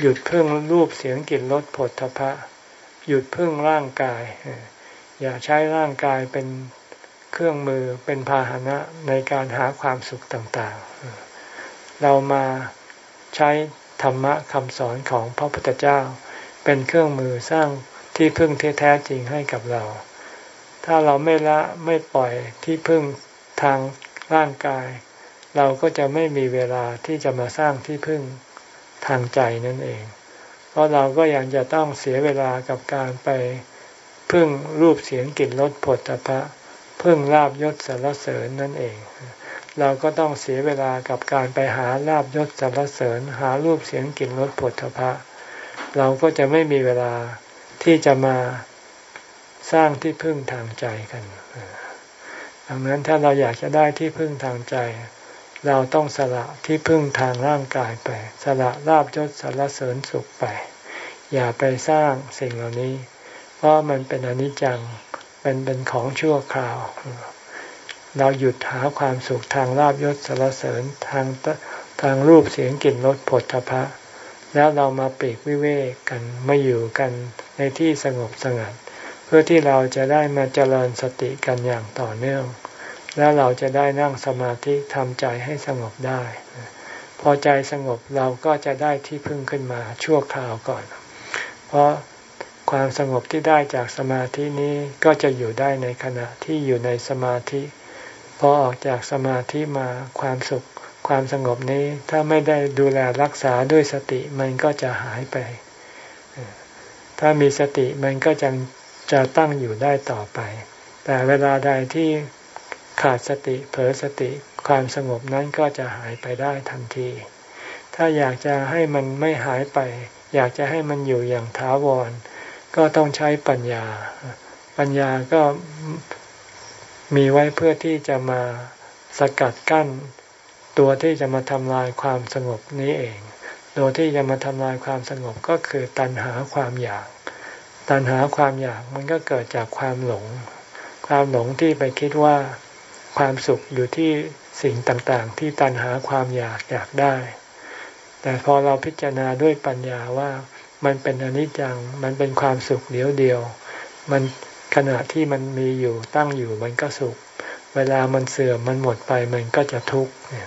หยุดพึ่งรูปเสียงกลิ่นรสผลทพะ หยุดพึ่งร่างกาย อย่าใช้ร่างกายเป็นเครื่องมือเป็นพาหนะในการหาความสุขต่างๆ เรามาใช้ธรรมะคำสอนของพระพุทธเจ้า เป็นเครื่องมือสร้างที่พึ่งที่แท้จริงให้กับเรา ถ้าเราไม่ละไม่ปล่อยที่พึ่งทางร่างกาย เราก็จะไม่มีเวลาที่จะมาสร้างที่พึ่งทางใจนั่นเอง เพราะเราก็ยังจะต้องเสียเวลากับการไปพึ่งรูปเสียงกลิ่นรสผลตภะพึ่งลาบยศสารเสริญนั่นเอง เราก็ต้องเสียเวลากับการไปหาลาบยศสารเสริญ หารูปเสียงกลิ่นรสผลตภะ เราก็จะไม่มีเวลาที่จะมาสร้างที่พึ่งทางใจกันดังนั้นถ้าเราอยากจะได้ที่พึ่งทางใจ เราต้องสละที่พึ่งทางร่างกายไป สละลาบยศสารเสริญสุขไป อย่าไปสร้างสิ่งเหล่านี้ เพราะมันเป็นอนิจจังเป็นเป็นของชั่วคราว เราหยุดหาความสุขทางลาบยศสารเสริญทางทางรูปเสียงกลิ่นรสผลทพะ แล้วเรามาปีกวิเวกกันมาอยู่กันในที่สงบสงัด เพื่อที่เราจะได้มาเจริญสติกันอย่างต่อเนื่อง แล้วเราจะได้นั่งสมาธิทำใจให้สงบได้ พอใจสงบเราก็จะได้ที่พึ่งขึ้นมาชั่วคราวก่อน เพราะความสงบที่ได้จากสมาธินี้ก็จะอยู่ได้ในขณะที่อยู่ในสมาธิพอออกจากสมาธิมาความสุข ความสงบนี้ถ้าไม่ได้ดูแลรักษาด้วยสติมันก็จะหายไป ถ้ามีสติมันก็จะจะตั้งอยู่ได้ต่อไป แต่เวลาใดที่ขาดสติเผลอสติความสงบนั้นก็จะหายไปได้ทันที ถ้าอยากจะให้มันไม่หายไป อยากจะให้มันอยู่อย่างถาวร ก็ต้องใช้ปัญญา ปัญญาก็มีไว้เพื่อที่จะมาสกัดกั้น ตัวที่จะมาทำลายความสงบนี้เอง ตัวที่จะมาทำลายความสงบก็คือตัณหาความอยาก ตัณหาความอยากมันก็เกิดจากความหลง ความหลงที่ไปคิดว่าความสุขอยู่ที่สิ่งต่างๆ ที่ตันหาความอยากอยากได้ แต่พอเราพิจารณาด้วยปัญญาว่ามันเป็นอนิจจัง มันเป็นความสุขเดียวเดียว มันขณะที่มันมีอยู่ตั้งอยู่มันก็สุข เวลามันเสื่อมมันหมดไปมันก็จะทุกข์นี่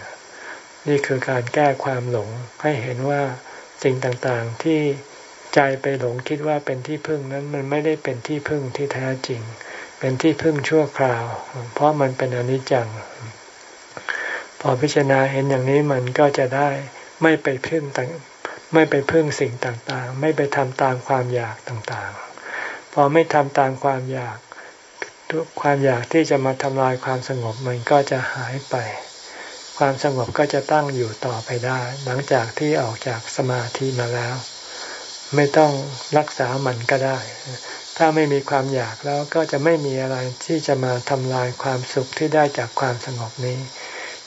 นี่คือการแก้ความหลงให้เห็นว่าสิ่งต่างๆที่ใจไปหลงคิดว่าเป็นที่พึ่งนั้นมันไม่ได้เป็นที่พึ่งที่แท้จริง เป็นที่พึ่งชั่วคราว เพราะมันเป็นอนิจจัง พอพิจารณาเห็นอย่างนี้มันก็จะได้ไม่ไปพึ่งต่างไม่ไปพึ่งสิ่งต่างๆ ไม่ไปทำตามความอยากต่างๆ พอไม่ทำตามความอยาก ความอยากที่จะมาทำลายความสงบมันก็จะหายไป ความสงบก็จะตั้งอยู่ต่อไปได้ หลังจากที่ออกจากสมาธิมาแล้ว ไม่ต้องรักษามันก็ได้ ถ้าไม่มีความอยากแล้วก็จะไม่มีอะไรที่จะมาทำลายความสุขที่ได้จากความสงบนี้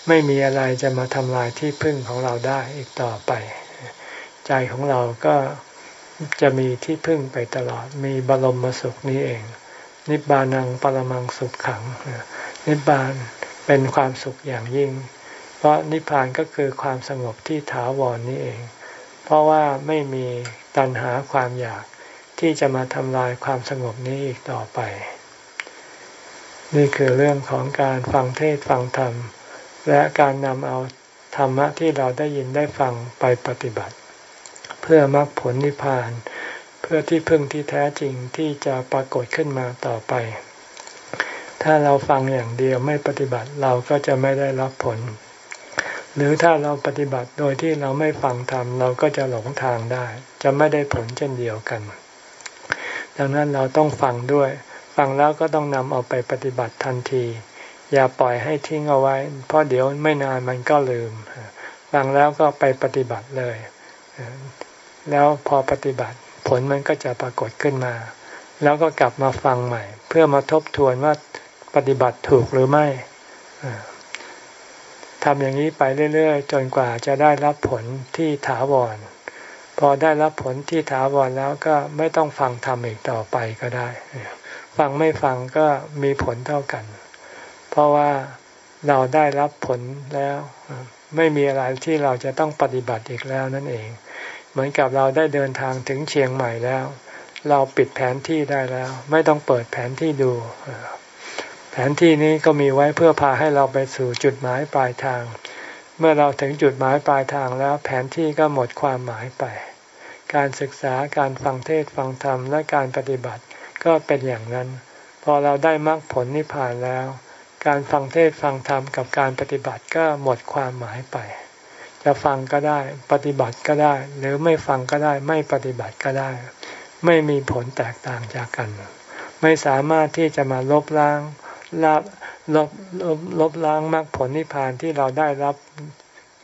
ไม่มีอะไรจะมาทำลายที่พึ่งของเราได้อีกต่อไป ใจของเราก็จะมีที่พึ่งไปตลอด มีบรมสุขนี้เอง นิบานังปรมังสุขขัง นิบานเป็นความสุขอย่างยิ่ง เพราะนิพพานก็คือความสงบที่ถาวรนนี้เอง เพราะว่าไม่มีตัณหาความอยากที่จะมาทำลายความสงบนี้อีกต่อไป นี่คือเรื่องของการฟังเทศฟังธรรม และการนำเอาธรรมะที่เราได้ยินได้ฟังไปปฏิบัติ เพื่อมรรคผลนิพพาน เพื่อที่พึ่งที่แท้จริงที่จะปรากฏขึ้นมาต่อไป ถ้าเราฟังอย่างเดียวไม่ปฏิบัติเราก็จะไม่ได้รับผล หรือถ้าเราปฏิบัติโดยที่เราไม่ฟังธรรมเราก็จะหลงทางได้ จะไม่ได้ผลเช่นเดียวกัน ดังนั้นเราต้องฟังด้วย ฟังแล้วก็ต้องนำเอาไปปฏิบัติทันที อย่าปล่อยให้ทิ้งเอาไว้ เพราะเดี๋ยวไม่นานมันก็ลืม ฟังแล้วก็ไปปฏิบัติเลย แล้วพอปฏิบัติผลมันก็จะปรากฏขึ้นมา แล้วก็กลับมาฟังใหม่ เพื่อมาทบทวนว่าปฏิบัติถูกหรือไม่ ทำอย่างนี้ไปเรื่อยๆ จนกว่าจะได้รับผลที่ถาวร พอได้รับผลที่ถาวรแล้วก็ไม่ต้องฟังทำอีกต่อไปก็ได้ ฟังไม่ฟังก็มีผลเท่ากัน เพราะว่าเราได้รับผลแล้ว ไม่มีอะไรที่เราจะต้องปฏิบัติอีกแล้วนั่นเอง เหมือนกับเราได้เดินทางถึงเชียงใหม่แล้ว เราปิดแผนที่ได้แล้ว ไม่ต้องเปิดแผนที่ดู ผนที่นี้ก็มีไว้เพื่อพาให้เราไปสู่จุดหมายปลายทาง เมื่อเราถึงจุดหมายปลายทางแล้วแผนที่ก็หมดความหมายไป การศึกษาการฟังเทศฟังธรรมและการปฏิบัติก็เป็นอย่างนั้น พอเราได้มรรคผลนิพพานแล้ว การฟังเทศฟังธรรมกับการปฏิบัติก็หมดความหมายไป จะฟังก็ได้ปฏิบัติก็ได้ หรือไม่ฟังก็ได้ไม่ปฏิบัติก็ได้ ไม่มีผลแตกต่างจากกัน ไม่สามารถที่จะมาลบล้าง ลบลบลบลบล้างมรรคผลนิพพานที่เราได้รับ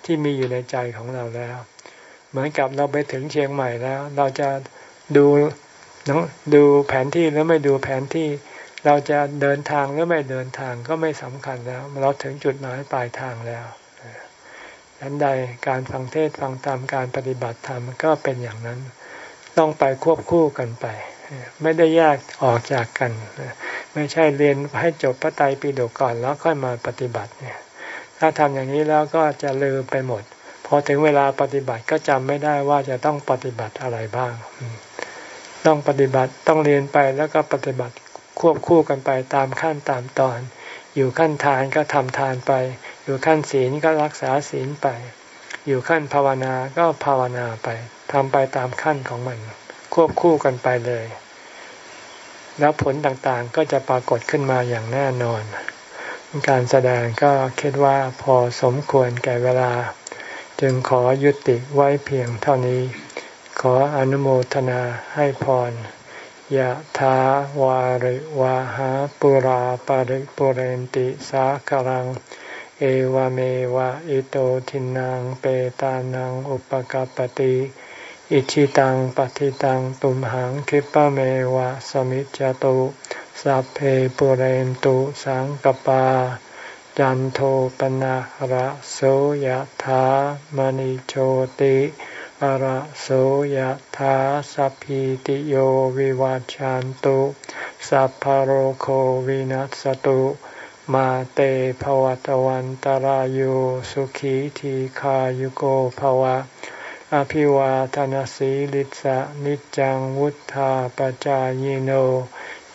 ที่มีอยู่ในใจของเราแล้ว เหมือนกับเราไปถึงเชียงใหม่แล้ว เราจะดูดูแผนที่หรือไม่ดูแผนที่ เราจะเดินทางหรือไม่เดินทางก็ไม่สำคัญแล้ว เราถึงจุดหมายปลายทางแล้วฉันใดการฟังเทศฟังธรรมการปฏิบัติธรรมก็เป็นอย่างนั้น ต้องไปควบคู่กันไป ไม่ได้แยกออกจากกัน ไม่ใช่เรียนให้จบพระไตรปิฎกก่อนแล้วค่อยมาปฏิบัติเนี่ย ถ้าทำอย่างนี้แล้วก็จะลืมไปหมด พอถึงเวลาปฏิบัติก็จำไม่ได้ว่าจะต้องปฏิบัติอะไรบ้าง ต้องปฏิบัติต้องเรียนไปแล้วก็ปฏิบัติควบคู่กันไปตามขั้นตามตอน อยู่ขั้นทานก็ทำทานไป อยู่ขั้นศีลก็รักษาศีลไป อยู่ขั้นภาวนาก็ภาวนาไปทำไปตามขั้นของมัน ควบคู่กันไปเลย แล้วผลต่างๆก็จะปรากฏขึ้นมาอย่างแน่นอน การแสดงก็คิดว่าพอสมควรแก่เวลา จึงขอยุติไว้เพียงเท่านี้ ขออนุโมทนาให้พรยะถาวาริวาหาปุราปาริปุเรนติสาครัง เอวเมวะอิโตทินังเปตานังอุปกปติ อิชิตังปฏิตังตุมหังคิปะเมวะสมิจจตุสัพเพปุเรนตุสังกปา จันโทปนะระโสยธามณิโชติระโสยธาสัพพิติโยวิวัจจันตุสัพพโรโควินัสตุมาเตภวตวันตารโยสุขีทีขายุโกภวะ อภิวาทนสีลิสะนิจังวุธาปจายโน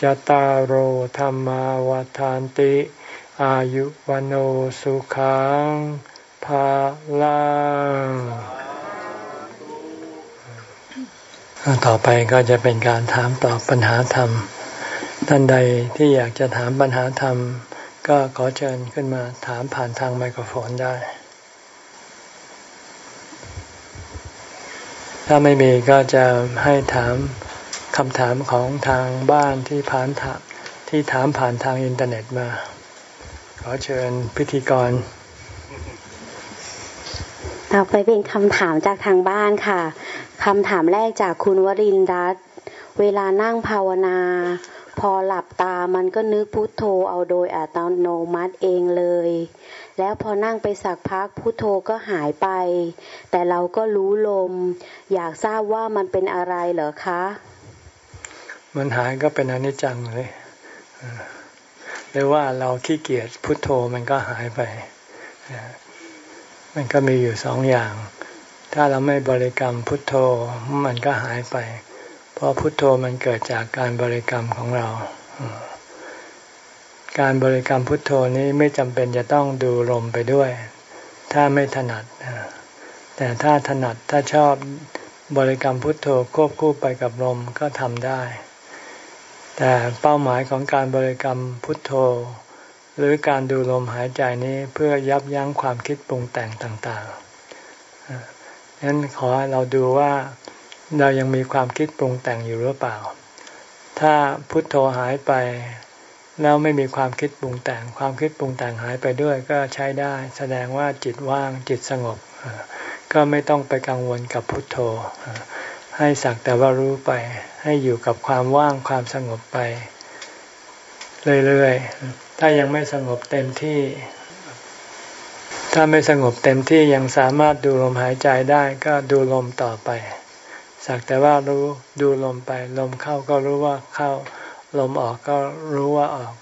จตารโหธรรมาวาทานติ อายุวันสุขังภาลังต่อไปก็จะเป็นการถามตอบปัญหาธรรม ท่านใดที่อยากจะถามปัญหาธรรม ก็ขอเชิญขึ้นมาถามผ่านทางไมโครโฟนได้ ถ้าไม่มีก็จะให้ถามคำถามของทางบ้านที่ผ่านาที่ถามผ่านทางอินเทอร์เน็ตมา ขอเชิญพิธีกร ต่อไปเป็นคำถามจากทางบ้านค่ะคำถามแรกจากคุณวรินรัตเวลานั่งภาวนา พอหลับตามันก็นึกพุทโธเอาโดยอัตโนมัติเองเลย แล้วพอนั่งไปสักพักพุทโธก็หายไป แต่เราก็รู้ลม อยากทราบว่ามันเป็นอะไรเหรอคะ มันหายก็เป็นอนิจจังเลยหรือว่าเราขี้เกียจพุทโธมันก็หายไป มันก็มีอยู่สองอย่าง ถ้าเราไม่บริกรรมพุทโธมันก็หายไป เพราะพุทโธมันเกิดจากการบริกรรมของเรา การบริกรรมพุทโธนี้ไม่จำเป็นจะต้องดูลมไปด้วย ถ้าไม่ถนัด แต่ถ้าถนัดถ้าชอบบริกรรมพุทโธควบคู่ไปกับลมก็ทำได้ แต่เป้าหมายของการบริกรรมพุทโธ หรือการดูลมหายใจนี้เพื่อยับยั้งความคิดปรุงแต่งต่างๆนั้นขอเราดูว่าเรายังมีความคิดปรุงแต่งอยู่หรือเปล่า ถ้าพุทโธหายไป แล้วไม่มีความคิดปรุงแต่ง ความคิดปรุงแต่งหายไปด้วยก็ใช้ได้ แสดงว่าจิตว่างจิตสงบ ก็ไม่ต้องไปกังวลกับพุทโธ ให้สักแต่ว่ารู้ไป ให้อยู่กับความว่างความสงบไป เรื่อยๆ ถ้ายังไม่สงบเต็มที่ ถ้าไม่สงบเต็มที่ยังสามารถดูลมหายใจได้ก็ดูลมต่อไป สักแต่ว่ารู้ดูลมไป ลมเข้าก็รู้ว่าเข้า ลมออกก็รู้ว่าออก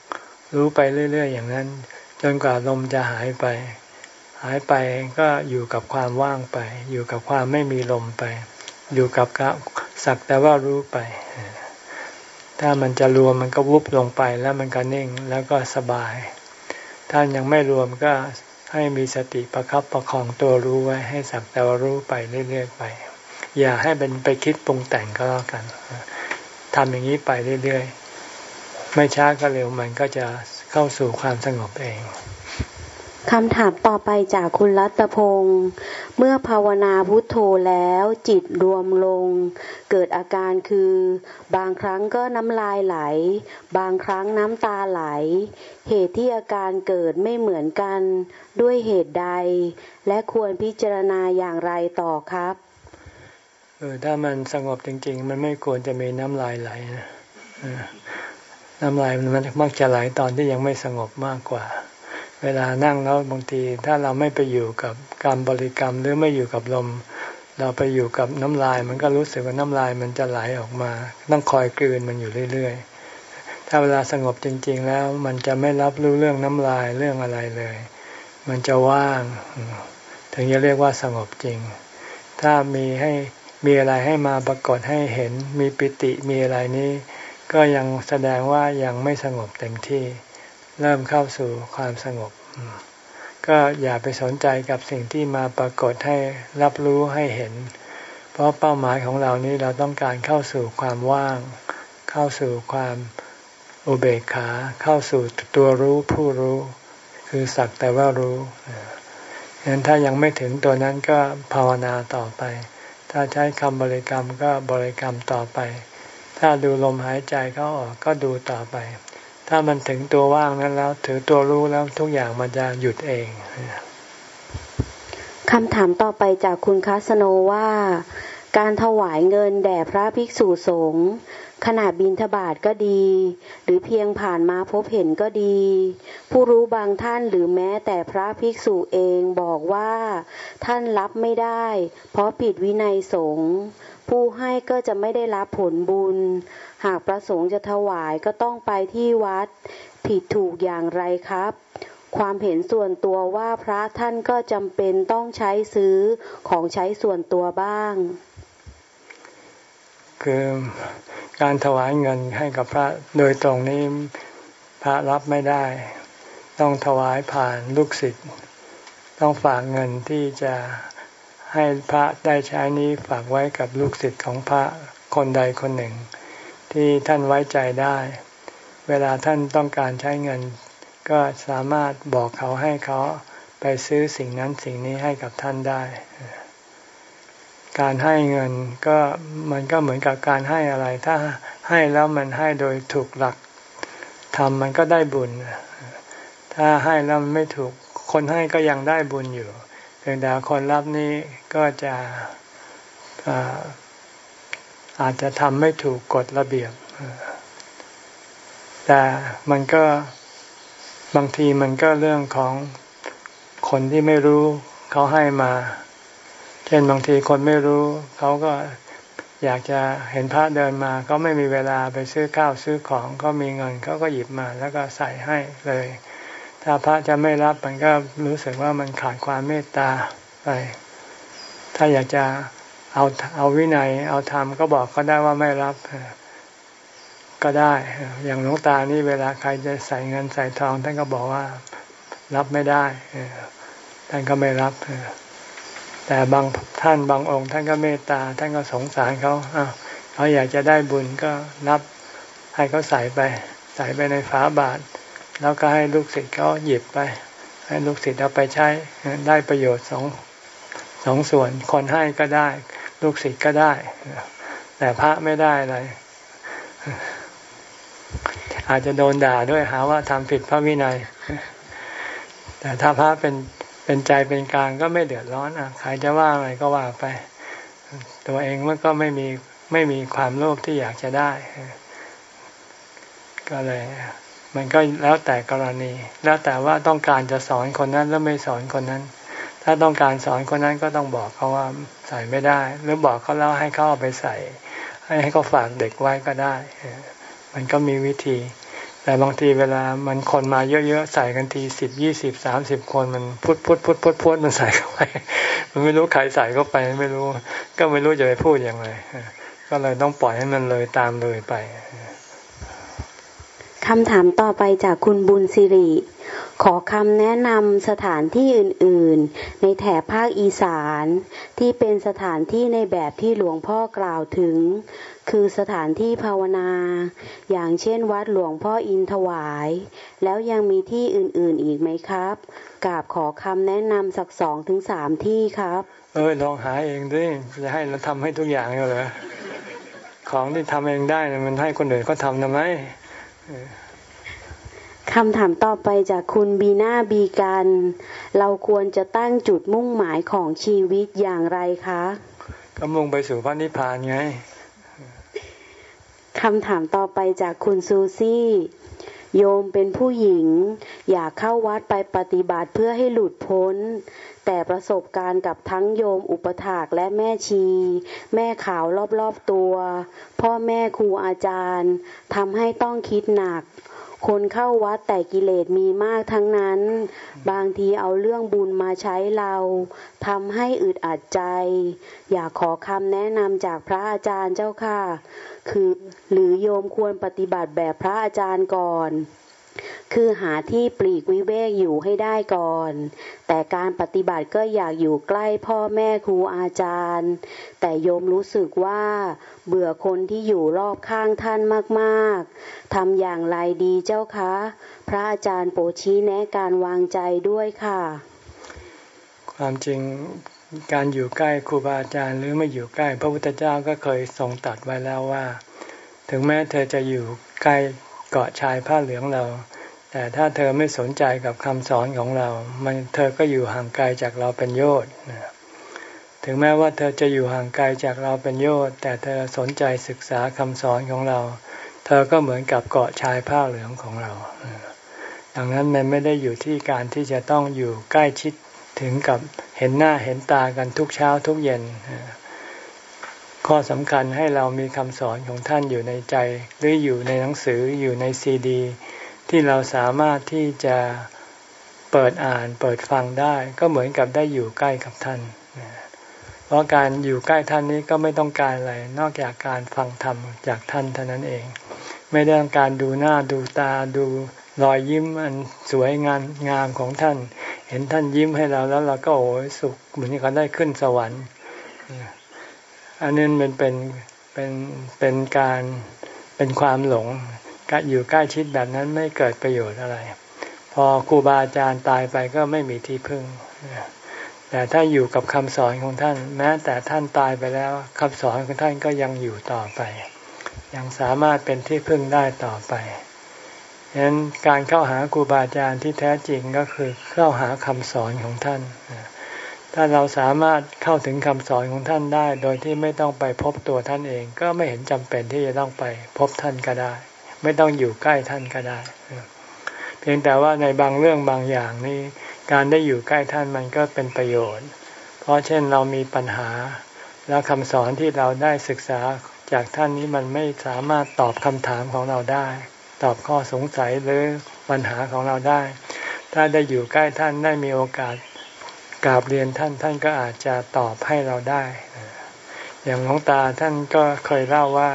รู้ไปเรื่อย ๆ อย่างนั้น จนกว่าลมจะหายไป หายไปก็อยู่กับความว่างไป อยู่กับความไม่มีลมไป อยู่กับสักแต่ว่ารู้ไป ถ้ามันจะรวมมันก็วุบลงไปแล้วมันก็นิ่งแล้วก็สบาย ถ้ายังไม่รวมก็ให้มีสติประครับประคองตัวรู้ไว้ให้สักแต่ว่ารู้ไปเรื่อยๆไป อย่าให้เป็นไปคิดปรุงแต่งก็แล้วกันทำอย่างนี้ไปเรื่อยๆ ไม่ช้าก็เร็วมันก็จะเข้าสู่ความสงบเองคำถามต่อไปจากคุณรัตพงศ์เมื่อภาวนาพุทโธแล้วจิตรวมลง เกิดอาการคือ บางครั้งก็น้ำลายไหล บางครั้งน้ำตาไหล เหตุที่อาการเกิดไม่เหมือนกันด้วยเหตุใด และควรพิจารณาอย่างไรต่อครับเออถ้ามันสงบจริง ๆ มันไม่ควรจะมีน้ำลายไหลนะ น้ำลายมันมักจะไหลตอนที่ยังไม่สงบมากกว่า เวลานั่งแล้วบางทีถ้าเราไม่ไปอยู่กับการบริกรรมหรือไม่อยู่กับลม เราไปอยู่กับน้ำลาย มันก็รู้สึกว่าน้ำลายมันจะไหลออกมา ต้องคอยกลืนมันอยู่เรื่อยๆ ถ้าเวลาสงบจริง ๆ แล้วมันจะไม่รับรู้เรื่องน้ำลายเรื่องอะไรเลย มันจะว่าง ถึงจะเรียกว่าสงบจริง ถ้ามีให้มีอะไรให้มาปรากฏให้เห็น มีปิติมีอะไรนี้ ก็ยังแสดงว่ายังไม่สงบเต็มที่ เริ่มเข้าสู่ความสงบ ก็อย่าไปสนใจกับสิ่งที่มาปรากฏให้รับรู้ให้เห็น เพราะเป้าหมายของเรานี้เราต้องการเข้าสู่ความว่าง เข้าสู่ความอุเบกขา เข้าสู่ตัวรู้ผู้รู้ คือสักแต่ว่ารู้ฉะนั้นถ้ายังไม่ถึงตัวนั้นก็ภาวนาต่อไป ถ้าใช้คำบริกรรมก็บริกรรมต่อไป ถ้าดูลมหายใจเข้าออกก็ดูต่อไป ถ้ามันถึงตัวว่างนั้นแล้ว ถือตัวรู้แล้วทุกอย่างมันจะหยุดเองคำถามต่อไปจากคุณคาสโนว่า การถวายเงินแด่พระภิกษุสงฆ์ขณะบินทบาทก็ดี หรือเพียงผ่านมาพบเห็นก็ดี ผู้รู้บางท่านหรือแม้แต่พระภิกษุเองบอกว่าท่านรับไม่ได้ เพราะผิดวินัยสงฆ์ ผู้ให้ก็จะไม่ได้รับผลบุญ หากประสงค์จะถวายก็ต้องไปที่วัด ผิดถูกอย่างไรครับ ความเห็นส่วนตัวว่าพระท่านก็จำเป็นต้องใช้ซื้อของใช้ส่วนตัวบ้าง คือการถวายเงินให้กับพระโดยตรงนี้พระรับไม่ได้ ต้องถวายผ่านลูกศิษย์ ต้องฝากเงินที่จะ ให้พระได้ใช้นี้ฝากไว้กับลูกศิษย์ของพระคนใดคนหนึ่ง ที่ท่านไว้ใจได้ เวลาท่านต้องการใช้เงิน ก็สามารถบอกเขาให้เขาไปซื้อสิ่งนั้นสิ่งนี้ให้กับท่านได้ การให้เงินก็มันก็เหมือนกับการให้อะไร ถ้าให้แล้วมันให้โดยถูกหลักทำมันก็ได้บุญ ถ้าให้แล้วมันไม่ถูกคนให้ก็ยังได้บุญอยู่ พียงแต่คนรับนี้ก็จะอาจจะทำไม่ถูกกฎระเบียบ แต่มันก็บางทีมันก็เรื่องของคนที่ไม่รู้เขาให้มา เช่นบางทีคนไม่รู้ เขาก็อยากจะเห็นพระเดินมาก็ไม่มีเวลาไปซื้อข้าวซื้อของก็มีเงินเขาก็หยิบมาแล้วก็ใส่ให้เลย ถ้าพระจะไม่รับมันก็รู้สึกว่ามันขาดความเมตตาไป ถ้าอยากจะเอาเอาวินัย เอาธรรมก็บอกเขาได้ว่าไม่รับก็ได้ อย่างหลวงตานี่เวลาใครจะใส่เงินใส่ทองท่านก็บอกว่ารับไม่ได้ท่านก็ไม่รับแต่บางท่านบางองค์ ท่านก็เมตตา ท่านก็สงสารเขาเขาอยากจะได้บุญก็นับให้เขาใส่ไป ใส่ไปในฝาบาท แล้วก็ให้ลูกศิษย์เขาหยิบไป ให้ลูกศิษย์เอาไปใช้ได้ประโยชน์สองสองส่วนคนให้ก็ได้ ลูกศิษย์ก็ได้ แต่พระไม่ได้อะไรอาจจะโดนด่าด้วยหาว่าทำผิดพระวินัย แต่ถ้าพระเป็นเป็นใจเป็นกลางก็ไม่เดือดร้อนอะใครจะว่าอะไรก็ว่าไป ตัวเองมันก็ไม่มีไม่มีความโลภที่อยากจะได้ ก็เลย มันก็แล้วแต่กรณี แล้วแต่ว่าต้องการจะสอนคนนั้นแล้วไม่สอนคนนั้น ถ้าต้องการสอนคนนั้นก็ต้องบอกเขาว่าใส่ไม่ได้ หรือบอกเขาแล้วให้เขาเอาไปใส่ ให้ให้เขาฝากเด็กไว้ก็ได้ มันก็มีวิธี แต่บางทีเวลามันคนมาเยอะๆใส่กันทีสิบยี่สิบสามสิบคนมันพุดพุดพุดพุดพุดมันใส่เข้าไป มันไม่รู้ใครใส่เข้าไปไม่รู้ ก็ไม่รู้จะไปพูดย่างไรก็เลยต้องปล่อยให้มันเลยตามเลยไป คำถามต่อไปจากคุณบุญสิริ ขอคำแนะนำสถานที่อื่น ๆ ในแถบภาคอีสาน ที่เป็นสถานที่ในแบบที่หลวงพ่อกล่าวถึง คือสถานที่ภาวนา อย่างเช่นวัดหลวงพ่ออินถวาย แล้วยังมีที่อื่น ๆ อีกไหมครับกราบขอคำแนะนำสักสองถึงสามที่ครับ เออลองหาเองดิจะให้เราทำให้ทุกอย่างเลยของที่ทำเองได้มันให้คนอื่นเขาทำทำไม คำถามต่อไปจากคุณบีน่าบีกัน เราควรจะตั้งจุดมุ่งหมายของชีวิตอย่างไรคะ ก็มุ่งไปสู่พระนิพพานไง คำถามต่อไปจากคุณซูซี่ โยมเป็นผู้หญิง อยากเข้าวัดไปปฏิบัติเพื่อให้หลุดพ้น แต่ประสบการณ์กับทั้งโยมอุปถากและแม่ชี แม่ขาวรอบๆตัว พ่อแม่ครูอาจารย์ทำให้ต้องคิดหนัก คนเข้าวัดแต่กิเลสมีมากทั้งนั้น บางทีเอาเรื่องบุญมาใช้เราทำให้อึดอัดใจ อยากขอคำแนะนำจากพระอาจารย์เจ้าค่ะ คือหรือโยมควรปฏิบัติแบบพระอาจารย์ก่อน คือหาที่ปลีกวิเวกอยู่ให้ได้ก่อน แต่การปฏิบัติก็อยากอยู่ใกล้พ่อแม่ครูอาจารย์ แต่โยมรู้สึกว่า เบื่อคนที่อยู่รอบข้างท่านมากๆ ทำอย่างไรดีเจ้าคะ พระอาจารย์โปรชี้แนะการวางใจด้วยค่ะ ความจริงการอยู่ใกล้ครูบาอาจารย์หรือไม่อยู่ใกล้ พระพุทธเจ้าก็เคยทรงตัดไว้แล้วว่า ถึงแม้เธอจะอยู่ใกล้ เกาะชายผ้าเหลืองเรา แต่ถ้าเธอไม่สนใจกับคำสอนของเรา มันเธอก็อยู่ห่างไกลจากเราเป็นโยชน์ถึงแม้ว่าเธอจะอยู่ห่างไกลจากเราเป็นโยชน์แต่เธอสนใจศึกษาคำสอนของเรา เธอก็เหมือนกับเกาะชายผ้าเหลืองของเราดังนั้นมันไม่ได้อยู่ที่การที่จะต้องอยู่ใกล้ชิดถึงกับเห็นหน้าเห็นตากันทุกเช้าทุกเย็น ข้อสำคัญให้เรามีคำสอนของท่านอยู่ในใจ หรืออยู่ในหนังสืออยู่ในซีดี ที่เราสามารถที่จะเปิดอ่านเปิดฟังได้ก็เหมือนกับได้อยู่ใกล้กับท่าน เพราะการอยู่ใกล้ท่านนี้ก็ไม่ต้องการอะไร นอกจากการฟังธรรมจากท่านเท่านั้นเอง ไม่ได้ต้องการดูหน้าดูตาดูรอยยิ้มอันสวยงามงามของท่าน เห็นท่านยิ้มให้เราแล้วเราก็โอ้ยสุขเหมือนกับได้ขึ้นสวรรค์ อันนี้มันเป็นเป็นเป็นการเป็นความหลงการอยู่ใกล้ชิดแบบนั้นไม่เกิดประโยชน์อะไร พอครูบาอาจารย์ตายไปก็ไม่มีที่พึ่ง แต่ถ้าอยู่กับคำสอนของท่าน แม้แต่ท่านตายไปแล้วคำสอนของท่านก็ยังอยู่ต่อไป ยังสามารถเป็นที่พึ่งได้ต่อไปฉฉะนั้นการเข้าหาครูบาอาจารย์ที่แท้จริงก็คือเข้าหาคำสอนของท่าน ถ้าเราสามารถเข้าถึงคำสอนของท่านได้ โดยที่ไม่ต้องไปพบตัวท่านเอง ก็ไม่เห็นจำเป็นที่จะต้องไปพบท่านก็ได้ ไม่ต้องอยู่ใกล้ท่านก็ได้ เพียงแต่ว่าในบางเรื่องบางอย่างนี้ การได้อยู่ใกล้ท่านมันก็เป็นประโยชน์ เพราะเช่นเรามีปัญหา แล้วคำสอนที่เราได้ศึกษาจากท่านนี้มันไม่สามารถตอบคำถามของเราได้ ตอบข้อสงสัยหรือปัญหาของเราได้ ถ้าได้อยู่ใกล้ท่านได้มีโอกาส กราบเรียนท่านท่านก็อาจจะตอบให้เราได้ อย่างหลวงตาท่านก็เคยเล่าว่า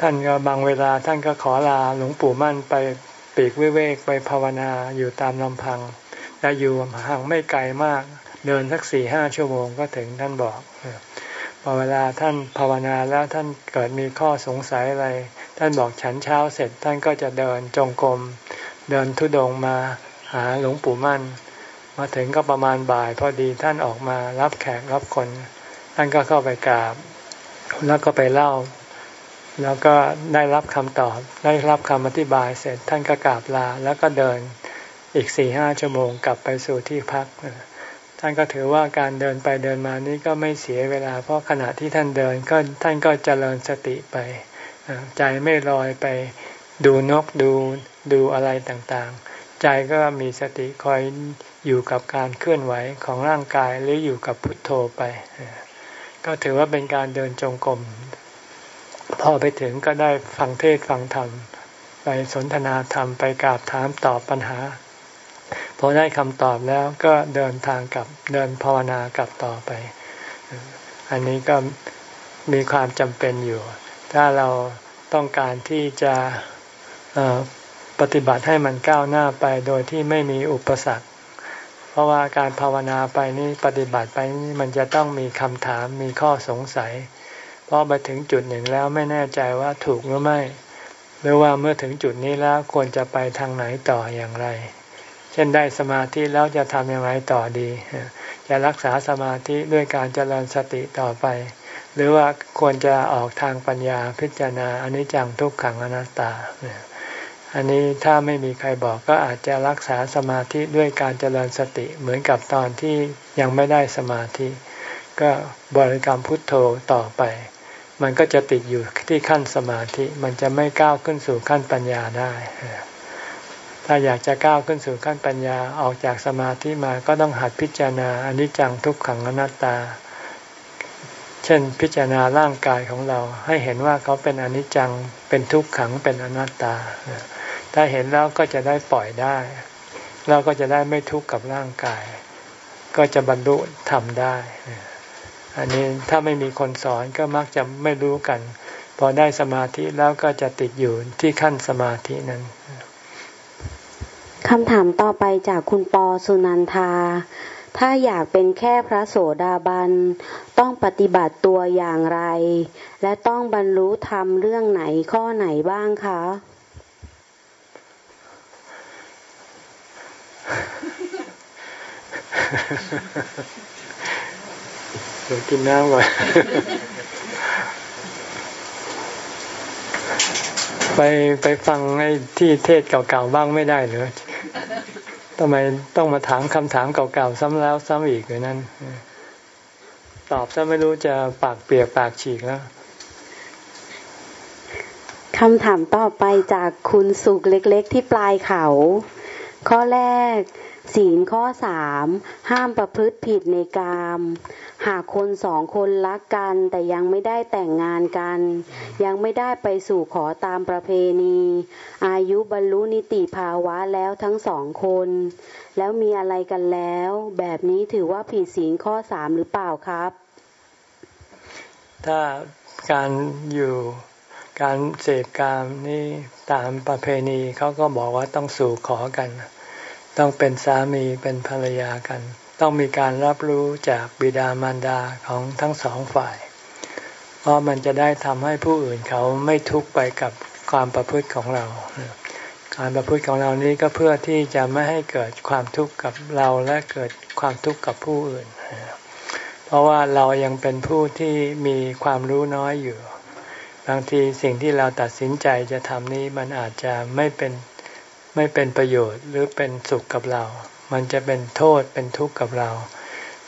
ท่านก็บางเวลาท่านก็ขอลาหลวงปู่มั่นไปปีกวิเวกไปภาวนาอยู่ตามลำพังแต่อยู่ห่างไม่ไกลมาก เดินสักสี่ห้าชั่วโมงก็ถึงท่านบอกพอเวลาท่านภาวนาแล้วท่านเกิดมีข้อสงสัยอะไร ท่านบอกฉันเช้าเสร็จท่านก็จะเดินจงกรมเดินทุดงมาหาหลวงปู่มั่น มาถึงก็ประมาณบ่าย พอดีท่านออกมารับแขกรับคน ท่านก็เข้าไปกราบ แล้วก็ไปเล่า แล้วก็ได้รับคำตอบ ได้รับคำอธิบายเสร็จ ท่านก็กราบลา แล้วก็เดินอีกสี่ห้าชั่วโมงกลับไปสู่ที่พัก ท่านก็ถือว่าการเดินไปเดินมานี้ก็ไม่เสียเวลา เพราะขณะที่ท่านเดินก็ท่านก็เจริญสติไป ใจไม่ลอยไปดูนกดูดูอะไรต่างๆ ใจก็มีสติคอย อยู่กับการเคลื่อนไหวของร่างกายหรืออยู่กับพุทโธไป ก็ถือว่าเป็นการเดินจงกรมพอไปถึงก็ได้ฟังเทศฟังธรรม ไปสนทนาธรรมไปกราบถามตอบปัญหา พอได้คำตอบแล้วก็เดินทางกลับเดินภาวนากลับต่อไป อันนี้ก็มีความจำเป็นอยู่ ถ้าเราต้องการที่จะปฏิบัติให้มันก้าวหน้าไปโดยที่ไม่มีอุปสรรค ราะว่าการภาวนาไปนี่ปฏิบัติไปนี่มันจะต้องมีคำถามมีข้อสงสัย เพราะไปถึงจุดหนึ่งแล้วไม่แน่ใจว่าถูกหรือไม่ หรือว่าเมื่อถึงจุดนี้แล้วควรจะไปทางไหนต่ออย่างไร เช่นได้สมาธิแล้วจะทำอย่างไรต่อดี จะรักษาสมาธิด้วยการเจริญสติต่อไป หรือว่าควรจะออกทางปัญญาพิจารณาอนิจจังทุกขังอนัตตา อันนี้ถ้าไม่มีใครบอกก็อาจจะรักษาสมาธิด้วยการเจริญสติเหมือนกับตอนที่ยังไม่ได้สมาธิ ก็บริกรรมพุทโธต่อไป มันก็จะติดอยู่ที่ขั้นสมาธิมันจะไม่ก้าวขึ้นสู่ขั้นปัญญาได้ ถ้าอยากจะก้าวขึ้นสู่ขั้นปัญญาออกจากสมาธิมาก็ต้องหัดพิจารณาอนิจจังทุกขังอนัตตา เช่นพิจารณาร่างกายของเราให้เห็นว่าเขาเป็นอนิจจังเป็นทุกขังเป็นอนัตตา ถ้าเห็นแล้วก็จะได้ปล่อยได้เราก็จะได้ไม่ทุกข์กับร่างกาย ก็จะบรรลุทำได้ อันนี้ถ้าไม่มีคนสอนก็มักจะไม่รู้กัน พอได้สมาธิแล้วก็จะติดอยู่ที่ขั้นสมาธินั้นคำถามต่อไปจากคุณปอสุนันทา ถ้าอยากเป็นแค่พระโสดาบัน ต้องปฏิบัติตัวอย่างไร และต้องบรรลุธรรมเรื่องไหนข้อไหนบ้างคะ เดี๋ยวกินน้ำก่อนไปไปฟังไอ้ที่เทศเก่าๆบ้างไม่ได้เหรอทำไมต้องมาถามคำถามเก่าๆซ้ำแล้วซ้ำอีกเลยนั้นตอบซะไม่รู้จะปากเปียกปากฉีกแล้วคำถามต่อไปจากคุณสุกเล็ก ๆ ที่ปลายเขา ข้อแรก ศีลข้อสามห้ามประพฤติผิดในกาม หากคนสองคนรักกันแต่ยังไม่ได้แต่งงานกัน ยังไม่ได้ไปสู่ขอตามประเพณี อายุบรรลุนิติภาวะแล้วทั้งสองคน แล้วมีอะไรกันแล้ว แบบนี้ถือว่าผิดศีลข้อสามหรือเปล่าครับ ถ้าการอยู่การเสพกามนี่ตามประเพณีเขาก็บอกว่าต้องสู่ขอกัน ต้องเป็นสามีเป็นภรรยากัน ต้องมีการรับรู้จากบิดามารดาของทั้งสองฝ่าย เพราะมันจะได้ทำให้ผู้อื่นเขาไม่ทุกข์ไปกับความประพฤติของเรา การประพฤติของเรานี้ก็เพื่อที่จะไม่ให้เกิดความทุกข์กับเราและเกิดความทุกข์กับผู้อื่น เพราะว่าเรายังเป็นผู้ที่มีความรู้น้อยอยู่ บางทีสิ่งที่เราตัดสินใจจะทำนี้มันอาจจะไม่เป็น ไม่เป็นประโยชน์หรือเป็นสุขกับเรา มันจะเป็นโทษเป็นทุกข์กับเรา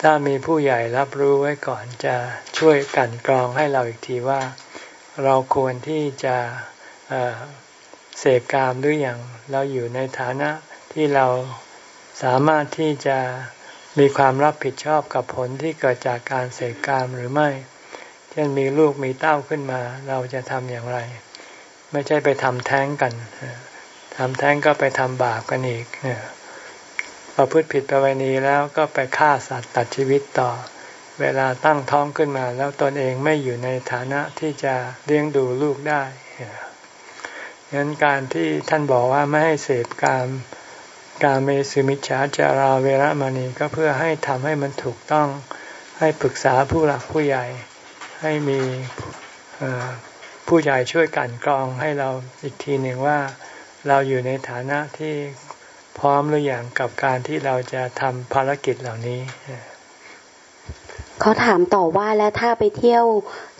ถ้ามีผู้ใหญ่รับรู้ไว้ก่อนจะช่วยกันกรองให้เราอีกทีว่า เราควรที่จะเสพกามหรืออยังเราอยู่ในฐานะที่เราสามารถที่จะมีความรับผิดชอบกับผลที่เกิดจากการเสพกามหรือไม่ เช่นมีลูกมีเต้าขึ้นมา เราจะทำอย่างไร ไม่ใช่ไปทำแท้งกัน ทำแท้งก็ไปทำบาปกันอีกพอพูดผิดประเวณีแล้วก็ไปฆ่าสัตว์ตัดชีวิตต่อ เวลาตั้งท้องขึ้นมา แล้วตนเองไม่อยู่ในฐานะที่จะเลี้ยงดูลูกได้งั้นการที่ท่านบอกว่าไม่ให้เสพกามการเมสุมิชฌาจาราเวรมณีก็เพื่อให้ทำให้มันถูกต้องให้ปรึกษาผู้หลักผู้ใหญ่ ให้มีผู้ใหญ่ช่วยกันกรองให้เราอีกทีหนึ่งว่า เราอยู่ในฐานะที่พร้อมหรืออยังกับการที่เราจะทำภารกิจเหล่านี้เขาถามต่อว่าแล้วถ้าไปเที่ยว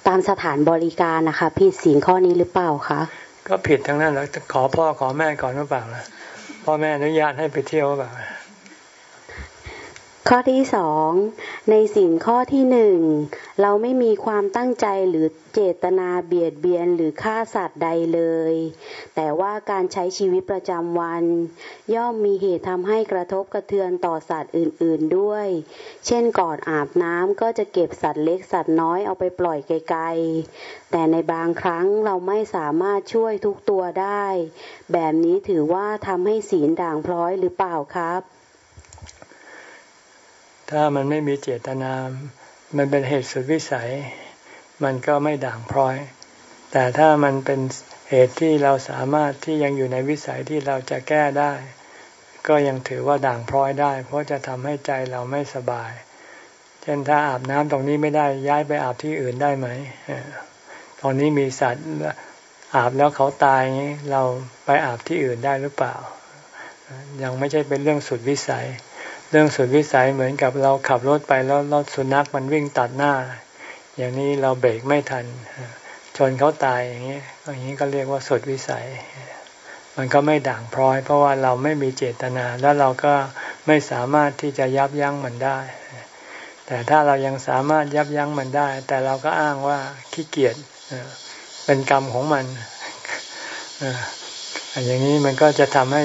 ตามสถานบริการนะคะผิดสิ่งข้อนี้หรือเปล่าคะก็ผิดทั้งนั้นแล้วขอพ่อขอแม่ก่อนหรือเปล่าล่ะพ่อแม่อนุญาตให้ไปเที่ยวหรือเปล่า ข้อที่สองในสิ่งข้อที่หนึ่งเราไม่มีความตั้งใจหรือเจตนาเบียดเบียนหรือฆ่าสัตว์ใดเลย แต่ว่าการใช้ชีวิตประจำวัน ย่อมมีเหตุทำให้กระทบกระเทือนต่อสัตว์อื่น ๆด้วย เช่นก่อนอาบน้ำก็จะเก็บสัตว์เล็กสัตว์น้อยเอาไปปล่อยไกลๆ แต่ในบางครั้งเราไม่สามารถช่วยทุกตัวได้ แบบนี้ถือว่าทำให้ศีลด่างพร้อยหรือเปล่าครับ ถ้ามันไม่มีเจตนา มันเป็นเหตุสุดวิสัย มันก็ไม่ด่างพร้อย แต่ถ้ามันเป็นเหตุที่เราสามารถที่ยังอยู่ในวิสัยที่เราจะแก้ได้ ก็ยังถือว่าด่างพร้อยได้ เพราะจะทำให้ใจเราไม่สบาย เช่นถ้าอาบน้ำตรงนี้ไม่ได้ย้ายไปอาบที่อื่นได้ไหมตอนนี้มีสัตว์อาบแล้วเขาตายเราไปอาบที่อื่นได้หรือเปล่า ยังไม่ใช่เป็นเรื่องสุดวิสัย เรื่องสุดวิสัยเหมือนกับเราขับรถไปแล้วรถสุนัขมันวิ่งตัดหน้า อย่างนี้เราเบรกไม่ทัน ชนเขาตายอย่างนี้อย่างนี้ก็เรียกว่าสุดวิสัย มันก็ไม่ด่างพร้อย เพราะว่าเราไม่มีเจตนา แล้วเราก็ไม่สามารถที่จะยับยั้งมันได้ แต่ถ้าเรายังสามารถยับยั้งมันได้ แต่เราก็อ้างว่าขี้เกียจเป็นกรรมของมัน อย่างนี้มันก็จะทำให้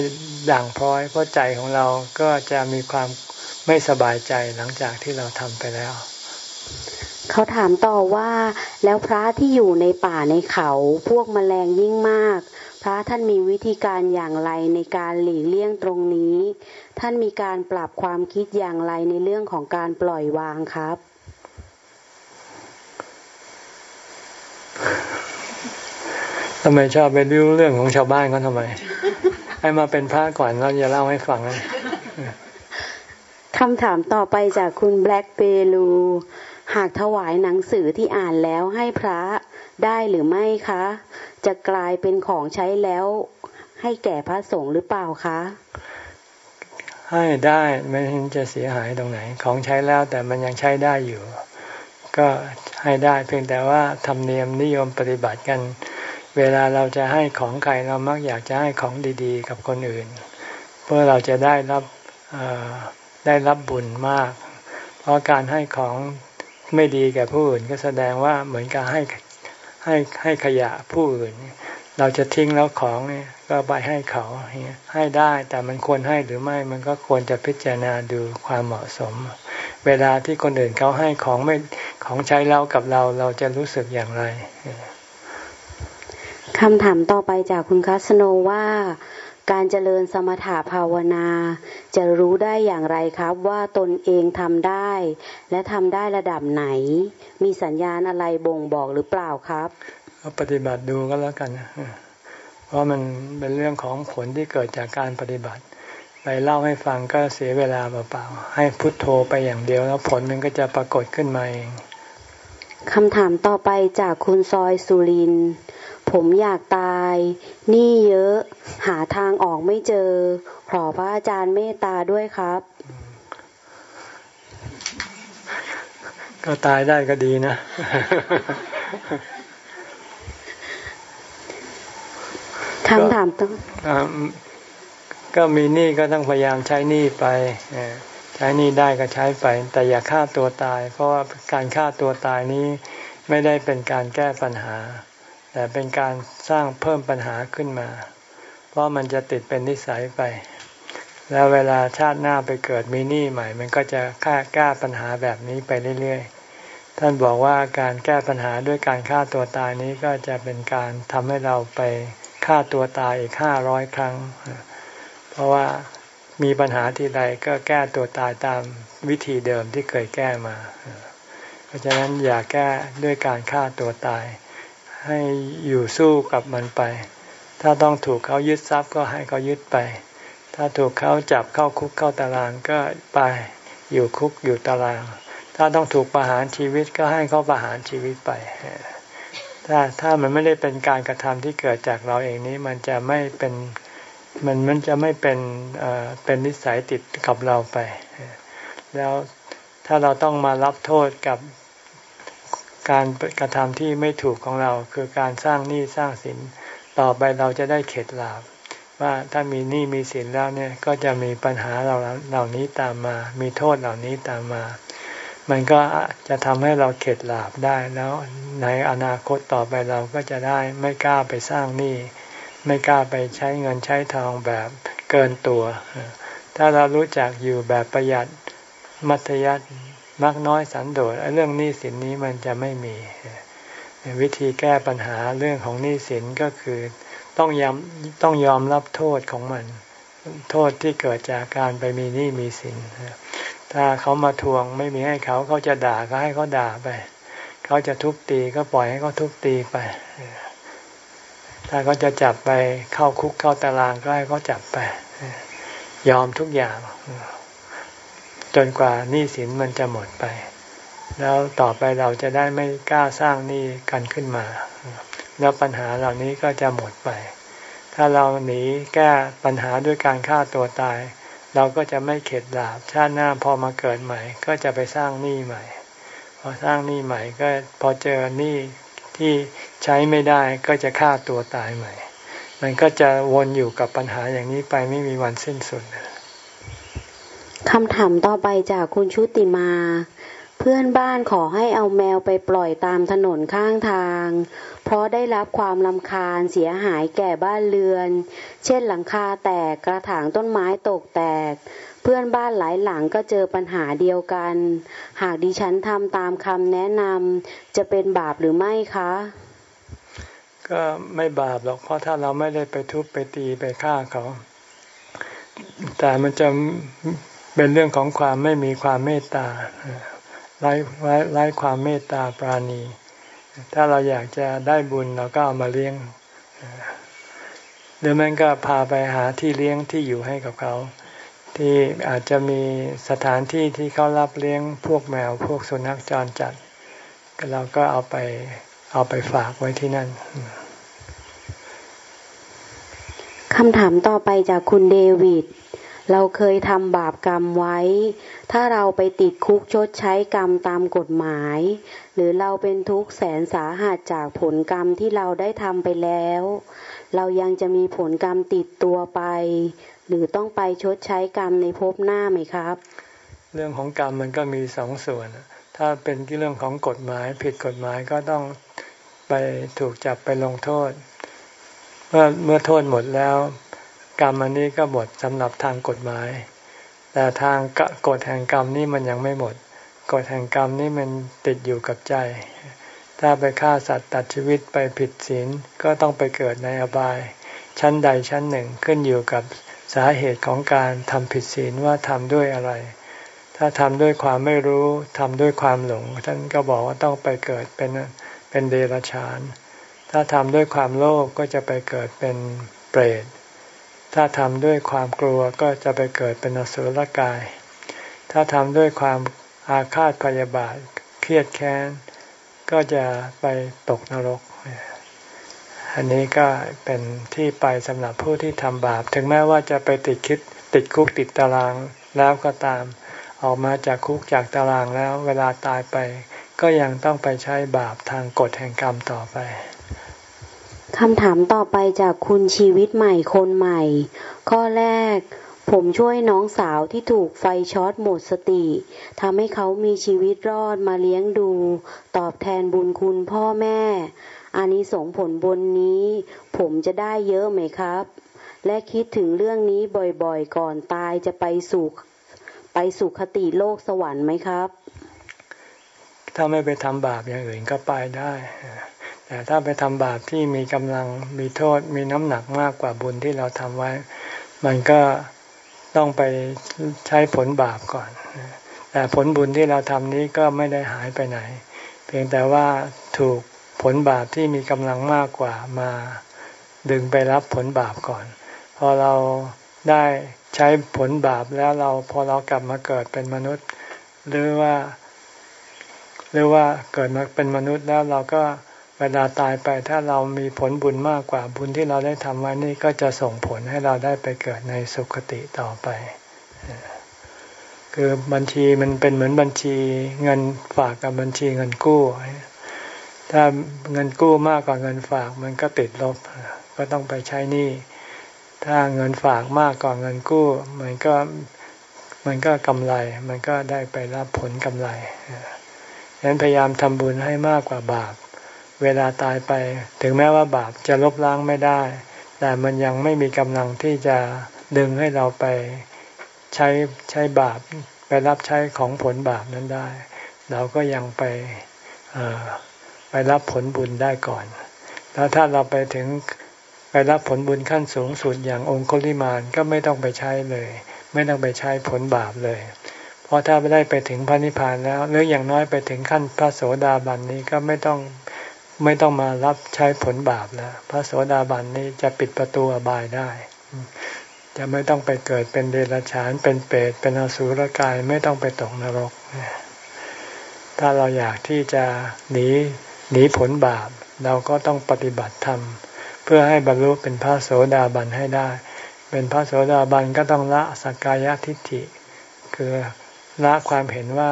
ด่างพร้อย เพราะใจของเราก็จะมีความไม่สบายใจหลังจากที่เราทำไปแล้ว เขาถามต่อว่าแล้วพระที่อยู่ในป่าในเขาพวกมแมลงยิ่งมาก พระท่านมีวิธีการอย่างไรในการหลีกเลี่ยงตรงนี้ ท่านมีการปรับความคิดอย่างไรในเรื่องของการปล่อยวางครับ ทำไมชอบไปรู้เรื่องของชาวบ้านเขาทำไม ให้มาเป็นพระก่อนเราจะเล่าให้ฟังนะคำถามต่อไปจากคุณแบล็กเปรู หากถวายหนังสือที่อ่านแล้วให้พระได้หรือไม่คะ จะกลายเป็นของใช้แล้วให้แก่พระสงฆ์หรือเปล่าคะ ให้ได้ไม่เห็นจะเสียหายตรงไหน ของใช้แล้วแต่มันยังใช้ได้อยู่ ก็ให้ได้เพียงแต่ว่าธรรมเนียมนิยมปฏิบัติกัน เวลาเราจะให้ของใครเรามักอยากจะให้ของดีๆ กับคนอื่น เพื่อเราจะได้รับได้รับบุญมาก เพราะการให้ของไม่ดีแก่ผู้อื่นก็แสดงว่าเหมือนกับให้ให้ให้ขยะผู้อื่น เราจะทิ้งแล้วของเนี่ยก็ไปให้เขาให้ได้แต่มันควรให้หรือไม่มันก็ควรจะพิจารณาดูความเหมาะสม เวลาที่คนอื่นเขาให้ของไม่ของใช้เรากับเราเราจะรู้สึกอย่างไร คำถามต่อไปจากคุณคัสโนว่าการเจริญสมถะภาวนา จะรู้ได้อย่างไรครับว่าตนเองทำได้ และทำได้ระดับไหน มีสัญญาณอะไรบ่งบอกหรือเปล่าครับปฏิบัติดูก็แล้วกัน เพราะมันเป็นเรื่องของผลที่เกิดจากการปฏิบัติ ไปเล่าให้ฟังก็เสียเวลาเปล่าๆให้พุทโธไปอย่างเดียวแล้วผลมันก็จะปรากฏขึ้นมาเอง คำถามต่อไปจากคุณซอยสุริน ผมอยากตายหนี้เยอะ หาทางออกไม่เจอ ขอพระอาจารย์เมตตาด้วยครับ ก็ตายได้ก็ดีนะ คำถามต้อก็มีหนี้ก็ต้องพยายามใช้หนี้ไปใช้หนี้ได้ก็ใช้ไป แต่อย่าฆ่าตัวตาย เพราะว่าการฆ่าตัวตายนี้ไม่ได้เป็นการแก้ปัญหา แต่เป็นการสร้างเพิ่มปัญหาขึ้นมา เพราะมันจะติดเป็นนิสัยไป แล้วเวลาชาติหน้าไปเกิดมีหนี้ใหม่ มันก็จะค่าแก้ปัญหาแบบนี้ไปเรื่อยๆ ท่านบอกว่าการแก้ปัญหาด้วยการฆ่าตัวตายนี้ก็จะเป็นการทำให้เราไปฆ่าตัวตายอีกห้าร้อยครั้ง เพราะว่า มีปัญหาที่ใดก็แก้ตัวตายตามวิธีเดิมที่เคยแก้มา เพราะฉะนั้นอย่าแก้ด้วยการฆ่าตัวตาย ให้อยู่สู้กับมันไป ถ้าต้องถูกเขายึดทรัพย์ก็ให้เขายึดไป ถ้าถูกเขาจับเข้าคุกเข้าตารางก็ไปอยู่คุกอยู่ตาราง ถ้าต้องถูกประหารชีวิตก็ให้เขาประหารชีวิตไปถ้าถ้ามันไม่ได้เป็นการกระทำที่เกิดจากเราเองนี้ มันจะไม่เป็น มันมันจะไม่เป็นเป็นนิสัยติดกับเราไป แล้วถ้าเราต้องมารับโทษกับการกระทำที่ไม่ถูกของเรา คือการสร้างหนี้สร้างสินต่อไปเราจะได้เข็ดหลาบว่าถ้ามีหนี้มีสินแล้วเนี่ยก็จะมีปัญหาเราเหล่านี้ตามมา มีโทษเหล่านี้ตามมา มันก็จะทำให้เราเข็ดหลาบได้แล้วในอนาคตต่อไปเราก็จะได้ไม่กล้าไปสร้างหนี้ ไม่กล้าไปใช้เงินใช้ทองแบบเกินตัว ถ้าเรารู้จักอยู่แบบประหยัดมัธยัติมักน้อยสันโดษเรื่องหนี้สินนี้มันจะไม่มี วิธีแก้ปัญหาเรื่องของหนี้สินก็คือต้องยอมต้องยอมรับโทษของมัน โทษที่เกิดจากการไปมีหนี้มีสินถ้าเขามาทวงไม่มีให้เขาเขาจะด่าก็ให้เขาด่าไป เขาจะทุบตีก็ปล่อยให้เขาทุบตีไป ถ้าเขาจะจับไปเข้าคุกเข้าตารางก็ให้เขาจับไป ยอมทุกอย่าง จนกว่าหนี้สินมันจะหมดไป แล้วต่อไปเราจะได้ไม่กล้าสร้างหนี้กันขึ้นมา แล้วปัญหาเหล่านี้ก็จะหมดไป ถ้าเราหนีแก้ปัญหาด้วยการฆ่าตัวตาย เราก็จะไม่เข็ดหลาบชาติหน้าพอมาเกิดใหม่ ก็จะไปสร้างหนี้ใหม่ พอสร้างหนี้ใหม่ก็พอเจอหนี้ ที่ใช้ไม่ได้ก็จะฆ่าตัวตายใหม่ มันก็จะวนอยู่กับปัญหาอย่างนี้ไปไม่มีวันสิ้นสุดคำถามต่อไปจากคุณชุติมา เพื่อนบ้านขอให้เอาแมวไปปล่อยตามถนนข้างทาง เพราะได้รับความลำคาญเสียหายแก่บ้านเรือน เช่นหลังคาแตกกระถางต้นไม้ตกแตก เพื่อนบ้านหลายหลังก็เจอปัญหาเดียวกัน หากดิฉันทำตามคำแนะนำจะเป็นบาปหรือไม่คะ ก็ไม่บาปหรอกเพราะถ้าเราไม่ได้ไปทุบไปตีไปฆ่าเขา แต่มันจะเป็นเรื่องของความไม่มีความเมตตาไร้ไร้ไร้ความเมตตาปราณี ถ้าเราอยากจะได้บุญเราก็เอามาเลี้ยงหรือมันก็พาไปหาที่เลี้ยงที่อยู่ให้กับเขา ที่อาจจะมีสถานที่ที่เขารับเลี้ยงพวกแมวพวกสุนัขจรจัด เราก็เอาไปเอาไปฝากไว้ที่นั่นคำถามต่อไปจากคุณเดวิด เราเคยทำบาปกรรมไว้ ถ้าเราไปติดคุกชดใช้กรรมตามกฎหมาย หรือเราเป็นทุกข์แสนสาหัสจากผลกรรมที่เราได้ทำไปแล้ว เรายังจะมีผลกรรมติดตัวไป หรือต้องไปชดใช้กรรมในภพหน้าไหมครับ เรื่องของกรรมมันก็มีสองส่วน ถ้าเป็นเรื่องของกฎหมายผิดกฎหมายก็ต้องไปถูกจับไปลงโทษ เมื่อเมื่อโทษหมดแล้ว กรรมอันนี้ก็หมดสำหรับทางกฎหมาย แต่ทางกฎแห่งกรรมนี่มันยังไม่หมดกฎแห่งกรรมนี่มันติดอยู่กับใจ ถ้าไปฆ่าสัตว์ตัดชีวิตไปผิดศีลก็ต้องไปเกิดในอบาย ชั้นใดชั้นหนึ่งขึ้นอยู่กับ สาเหตุของการทำผิดศีลว่าทำด้วยอะไร ถ้าทำด้วยความไม่รู้ทำด้วยความหลง ท่านก็บอกว่าต้องไปเกิดเป็นเป็นเดรัจฉาน ถ้าทำด้วยความโลภกก็จะไปเกิดเป็นเปรต ถ้าทำด้วยความกลัวก็จะไปเกิดเป็นอสุรกาย ถ้าทำด้วยความอาฆาตพยาบาทเครียดแค้น ก็จะไปตกนรก อันนี้ก็เป็นที่ไปสำหรับผู้ที่ทำบาป ถึงแม้ว่าจะไปติดคิดติดคุกติดตารางแล้วก็ตาม ออกมาจากคุกจากตารางแล้ว เวลาตายไป ก็ยังต้องไปใช้บาปทางกฎแห่งกรรมต่อไปคำถามต่อไปจากคุณชีวิตใหม่คนใหม่ ข้อแรก ผมช่วยน้องสาวที่ถูกไฟช็อตหมดสติทำให้เขามีชีวิตรอดมาเลี้ยงดู ตอบแทนบุญคุณพ่อแม่ อานิสงส์ผลบนนี้ ผมจะได้เยอะไหมครับ และคิดถึงเรื่องนี้บ่อยๆ ก่อนตายจะไปสู่ไปสู่คติโลกสวรรค์ไหมครับ ถ้าไม่ไปทำบาปอย่างอื่นก็ไปได้ แต่ถ้าไปทำบาปที่มีกำลังมีโทษมีน้ำหนักมากกว่าบุญที่เราทำไว้ มันก็ต้องไปใช้ผลบาปก่อน แต่ผลบุญที่เราทำนี้ก็ไม่ได้หายไปไหน เพียงแต่ว่าถูก ผลบาปที่มีกำลังมากกว่ามาดึงไปรับผลบาปก่อน พอเราได้ใช้ผลบาปแล้วเราพอเรากลับมาเกิดเป็นมนุษย์ หรือว่า หรือว่าเกิดมาเป็นมนุษย์แล้วเราก็เวลาตายไปถ้าเรามีผลบุญมากกว่าบุญที่เราได้ทำไว้นี่ก็จะส่งผลให้เราได้ไปเกิดในสุคติต่อไป คือบัญชีมันเป็นเหมือนบัญชีเงินฝากกับบัญชีเงินกู้ ถ้าเงินกู้มากกว่าเงินฝากมันก็ติดลบ ก็ต้องไปใช้หนี้ถ้าเงินฝากมากกว่าเงินกู้มันก็มันก็กำไร มันก็ได้ไปรับผลกำไรฉะนั้นพยายามทำบุญให้มากกว่าบาป เวลาตายไป ถึงแม้ว่าบาปจะลบล้างไม่ได้ แต่มันยังไม่มีกำลังที่จะดึงให้เราไปใช้ใช้บาปไปรับใช้ของผลบาปนั้นได้ เราก็ยังไป ไปรับผลบุญได้ก่อน แล้วถ้าเราไปถึงไปรับผลบุญขั้นสูงสุดอย่างองคุลิมานก็ไม่ต้องไปใช้เลย ไม่ต้องไปใช้ผลบาปเลย เพราะถ้าไม่ได้ไปถึงพระนิพพานแล้วหรืออย่างน้อยไปถึงขั้นพระโสดาบันนี้ก็ไม่ต้องไม่ต้องมารับใช้ผลบาปแล้วพระโสดาบันนี้จะปิดประตูอบายได้ จะไม่ต้องไปเกิดเป็นเดรัจฉานเป็นเปรตเป็นอสุรกายไม่ต้องไปตกนรก ถ้าเราอยากที่จะหนี หนีผลบาป เราก็ต้องปฏิบัติธรรม เพื่อให้บรรลุเป็นพระโสดาบันให้ได้ เป็นพระโสดาบันก็ต้องละสักกายทิฏฐิ คือละความเห็นว่า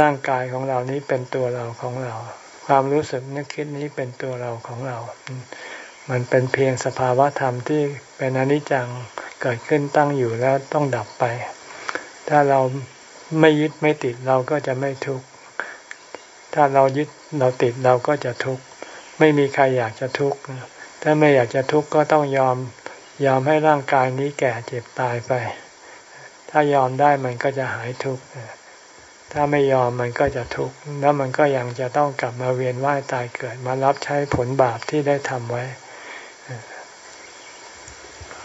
ร่างกายของเรานี้เป็นตัวเราของเรา ความรู้สึกนึกคิดนี้เป็นตัวเราของเรา มันเป็นเพียงสภาวะธรรมที่เป็นอนิจจังเกิดขึ้นตั้งอยู่แล้วต้องดับไป ถ้าเราไม่ยึดไม่ติดเราก็จะไม่ทุกข์ ถ้าเรายึดเราติดเราก็จะทุกข์ไม่มีใครอยากจะทุกข์ถ้าไม่อยากจะทุกข์ก็ต้องยอมยอมให้ร่างกายนี้แก่เจ็บตายไป ถ้ายอมได้มันก็จะหายทุกข์ถ้าไม่ยอมมันก็จะทุกข์แล้วมันก็ยังจะต้องกลับมาเวียนว่ายตายเกิด มารับใช้ผลบาปที่ได้ทำไว้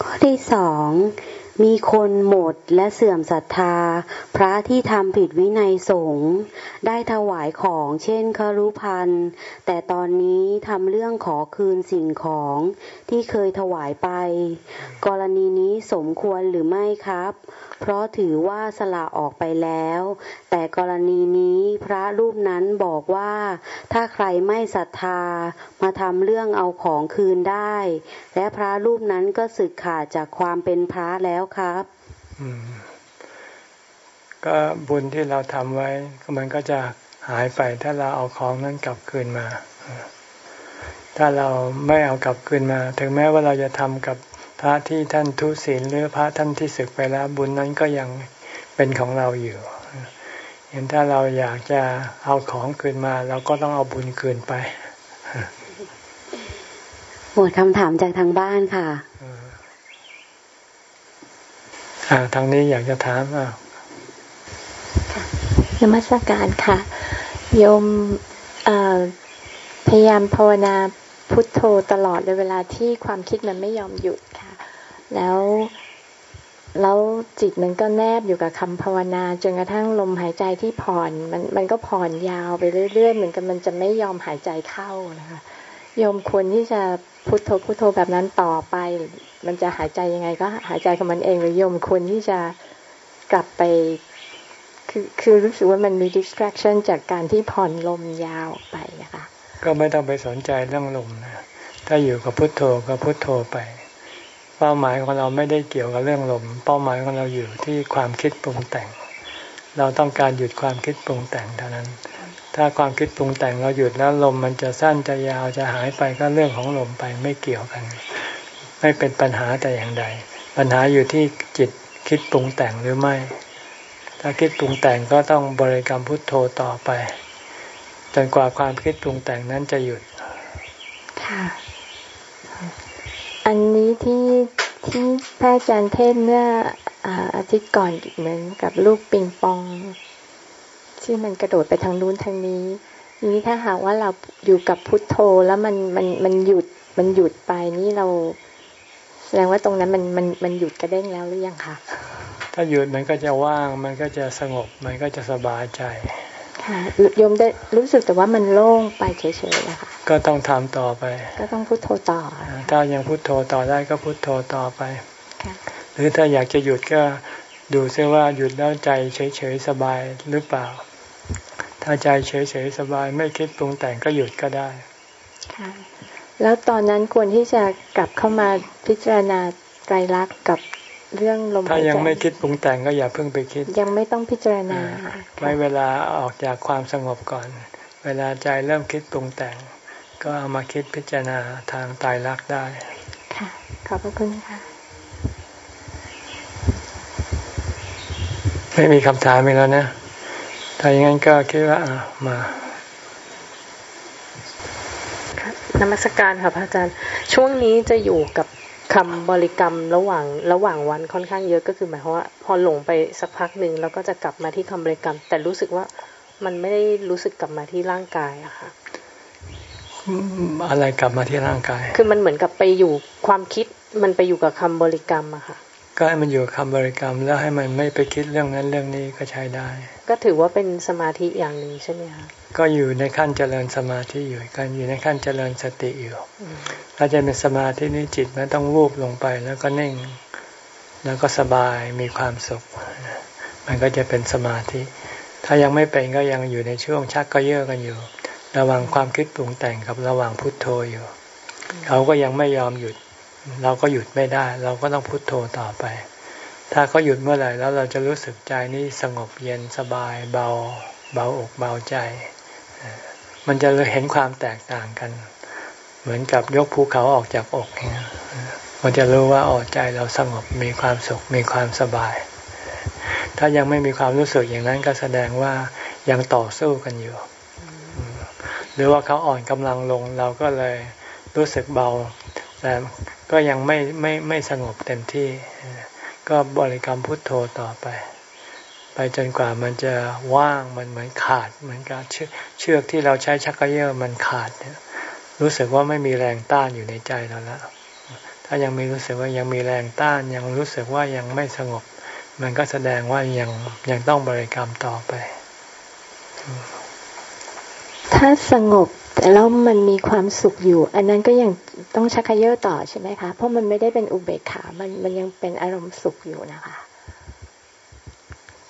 ข้อที่สอง มีคนหมดและเสื่อมศรัทธา พระที่ทำผิดวินัยสงฆ์ได้ถวายของเช่นครุพันธ์แต่ตอนนี้ทำเรื่องขอคืนสิ่งของที่เคยถวายไป กรณีนี้สมควรหรือไม่ครับ เพราะถือว่าสละออกไปแล้ว แต่กรณีนี้พระรูปนั้นบอกว่า ถ้าใครไม่ศรัทธามาทำเรื่องเอาของคืนได้ และพระรูปนั้นก็สึกขาดจากความเป็นพระแล้วครับก็บุญที่เราทำไว้มันก็จะหายไปถ้าเราเอาของนั้นกลับคืนมา ถ้าเราไม่เอากลับคืนมา ถึงแม้ว่าเราจะทำกับ พระที่ท่านทุศีลหรือพระท่านที่ศึกไปแล้วบุญนั้นก็ยังเป็นของเราอยู่เห็นถ้าเราอยากจะเอาของคืนมา เราก็ต้องเอาบุญคืนไป หมดคำถามจากทางบ้านค่ะอ่าทางนี้อยากจะถามอ่านมัสการค่ะ โยมพยายามภาวนาพุทโธตลอดเลยเวลาที่ความคิดมันไม่ยอมหยุดค่ะ แล้วแล้วจิตมันก็แนบอยู่กับคำภาวนาจนกระทั่งลมหายใจที่ผ่อนมันมันก็ผ่อนยาวไปเรื่อยๆเหมือนกันมันจะไม่ยอมหายใจเข้านะคะโยมควรที่จะพุทโธพุทโธแบบนั้นต่อไป มันจะหายใจยังไงก็หายใจของมันเองหรือโยมควรที่จะกลับไป คือคือรู้สึกว่ามันมี distraction จากการที่ผ่อนลมยาวไปนะคะ ก็ไม่ต้องไปสนใจเรื่องลมนะถ้าอยู่กับพุทโธก็พุทโธไป เป้าหมายของเราไม่ได้เกี่ยวกับเรื่องลม เป้าหมายของเราอยู่ที่ความคิดปรุงแต่ง เราต้องการหยุดความคิดปรุงแต่งเท่านั้น ถ้าความคิดปรุงแต่งเราหยุดแล้วลมมันจะสั้นจะยาวจะหายไปก็เรื่องของลมไปไม่เกี่ยวกัน ไม่เป็นปัญหาแต่อย่างใด ปัญหาอยู่ที่จิตคิดปรุงแต่งหรือไม่ ถ้าคิดปรุงแต่งก็ต้องบริกรรมพุทโธต่อไป จนกว่าความคิดปรุงแต่งนั้นจะหยุดค่ะ อันนี้ที่ที่พระอาจารย์เทศเมื่ออาทิตย์ก่อนเหมือนกับลูกปิงปองที่มันกระโดดไปทางนู้นทางนี้นี้ถ้าหากว่าเราอยู่กับพุทโธแล้วมันมันมันหยุดมันหยุดไปนี่เรา แสดงว่าตรงนั้นมันมันมันหยุดกระเด้งแล้วหรือยังคะถ้าหยุดมันก็จะว่างมันก็จะสงบมันก็จะสบายใจค่ะโยมได้รู้สึกแต่ว่ามันโล่งไปเฉยๆนะคะ ก็ต้องทำต่อไป ก็ต้องพุทโธต่อ ถ้ายังพุทโธต่อได้ก็พุทโธต่อไป หรือถ้าอยากจะหยุดก็ดูซิว่าหยุดแล้วใจเฉยๆสบายหรือเปล่า ถ้าใจเฉยๆสบายไม่คิดปรุงแต่งก็หยุดก็ได้ ค่ะ แล้วตอนนั้นควรที่จะกลับเข้ามาพิจารณาไตรลักษณ์กับเรื่องลมถ้ายังไม่คิดปรุงแต่งก็อย่าเพิ่งไปคิด ยังไม่ต้องพิจารณาไว้เวลาออกจากความสงบก่อน เวลาใจเริ่มคิดปรุงแต่ง ก็เอามาคิดพิจารณาทางตายรักได้ ค่ะ ขอบพระคุณค่ะ ไม่มีคำถามอีกแล้วนะ ถ้าอย่างนั้นก็คิดว่ามานมัสการค่ะพระอาจารย์ ช่วงนี้จะอยู่กับคำบริกรรมระหว่างระหว่างวันค่อนข้างเยอะก็คือหมายความว่า พอหลงไปสักพักหนึ่งแล้วก็จะกลับมาที่คำบริกรรม แต่รู้สึกว่ามันไม่ได้รู้สึกกลับมาที่ร่างกายอะค่ะ อะไรกลับมาที่ร่างกาย คือมันเหมือนกับไปอยู่ความคิดมันไปอยู่กับคำบริกรรมอะค่ะ ก็ให้มันอยู่คำบริกรรมแล้วให้มันไม่ไปคิดเรื่องนั้นเรื่องนี้ก็ใช้ได้ ก็ถือว่าเป็นสมาธิอย่างหนึ่งใช่ไหมคะก็อยู่ในขั้นเจริญสมาธิอยู่กันอยู่ในขั้นเจริญสติอยู่ถ้าจะเป็นสมาธินี้จิตมันต้องวูบลงไปแล้วก็นิ่ง แล้วก็สบายมีความสุข มันก็จะเป็นสมาธิ ถ้ายังไม่เป็นก็ยังอยู่ในช่วงชักก็เยอะกันอยู่ ระหว่างความคิดปรุงแต่งกับระหว่างพุทโธอยู่ เขาก็ยังไม่ยอมหยุด เราก็หยุดไม่ได้ เราก็ต้องพุโทโธต่อไป ถ้าเขาหยุดเมื่อไหร่แล้วเราจะรู้สึกใจนี้สงบเย็นสบายเบาเบาอกเบาใจ มันจะเลยเห็นความแตกต่างกัน เหมือนกับยกภูเขาออกจากอกเนี่ยมันจะรู้ว่าออกใจเราสงบมีความสุขมีความสบาย ถ้ายังไม่มีความรู้สึกอย่างนั้นก็แสดงว่ายังต่อสู้กันอยู่ หรือว่าเขาอ่อนกำลังลงเราก็เลยรู้สึกเบา แต่ก็ยังไม่ไม่ไม่สงบเต็มที่ ก็บริกรรมพุทโธต่อไป ไปจนกว่ามันจะว่างมันเหมือนขาดเหมือนกับเชือกที่เราใช้ชักกระเยอะมันขาดเนี่ยรู้สึกว่าไม่มีแรงต้านอยู่ในใจเราแล้วถ้ายังมีรู้สึกว่ายังมีแรงต้านยังรู้สึกว่ายังไม่สงบ มันก็แสดงว่ายังยังต้องบริกรรมต่อไป ถ้าสงบแต่แล้วมันมีความสุขอยู่ อันนั้นก็ยังต้องชักเยอะต่อใช่ไหมคะ เพราะมันไม่ได้เป็นอุเบกขา มันมันยังเป็นอารมณ์สุขอยู่นะคะ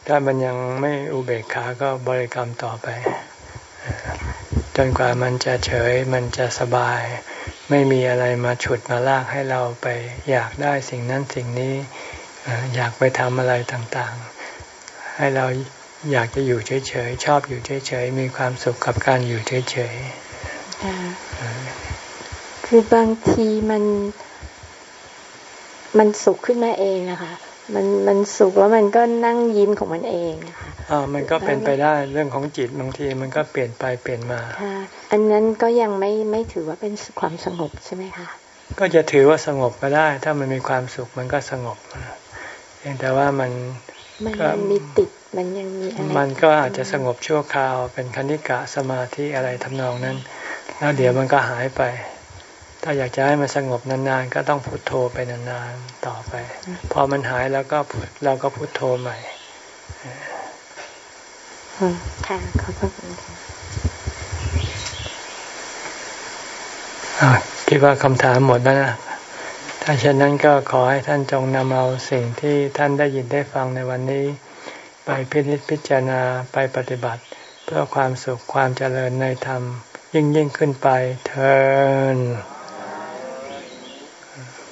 ถ้ามันยังไม่อุเบกขาก็บริกรรมต่อไป จนกว่ามันจะเฉยมันจะสบาย ไม่มีอะไรมาฉุดมาลากให้เราไป อยากได้สิ่งนั้นสิ่งนี้ อยากไปทำอะไรต่างๆ ให้เรา อยากจะอยู่เฉยๆชอบอยู่เฉยๆมีความสุขกับการอยู่เฉยๆคือบางทีมัน มันสุขขึ้นมาเองนะคะมันมันสุขแล้วมันก็นั่งยิ้มของมันเองค่ะอ่ามันก็เป็นไปได้เรื่องของจิตบางทีมันก็เปลี่ยนไปเปลี่ยนมาค่ะอันนั้นก็ยังไม่ไม่ถือว่าเป็นความสงบใช่ไหมคะก็จะถือว่าสงบก็ได้ ถ้ามันมีความสุขมันก็สงบเพียงแต่ว่ามันมันยังมีติด มันยังมีอะไรมันก็อาจจะสงบชั่วคราวเป็นคณิกะสมาธิอะไรทำนองนั้น แล้วเดี๋ยวมันก็หายไป ถ้าอยากจะให้มันสงบนานๆ ก็ต้องพุโทโธไปนานๆต่อไป พอมันหายแล้วก็เราก็พุโทโธใหม่ค่ะขอบคุณค่ะคิดว่าคำถามหมดแล้วนะถ้าเช่นนั้นก็ขอให้ท่านจงนำเอาสิ่งที่ท่านได้ยินได้ฟังในวันนี้ ไปพิจิตพิจารณาไปปฏิบัติ เพื่อความสุขความเจริญในธรรม ยิ่งยิ่งขึ้นไปเทิน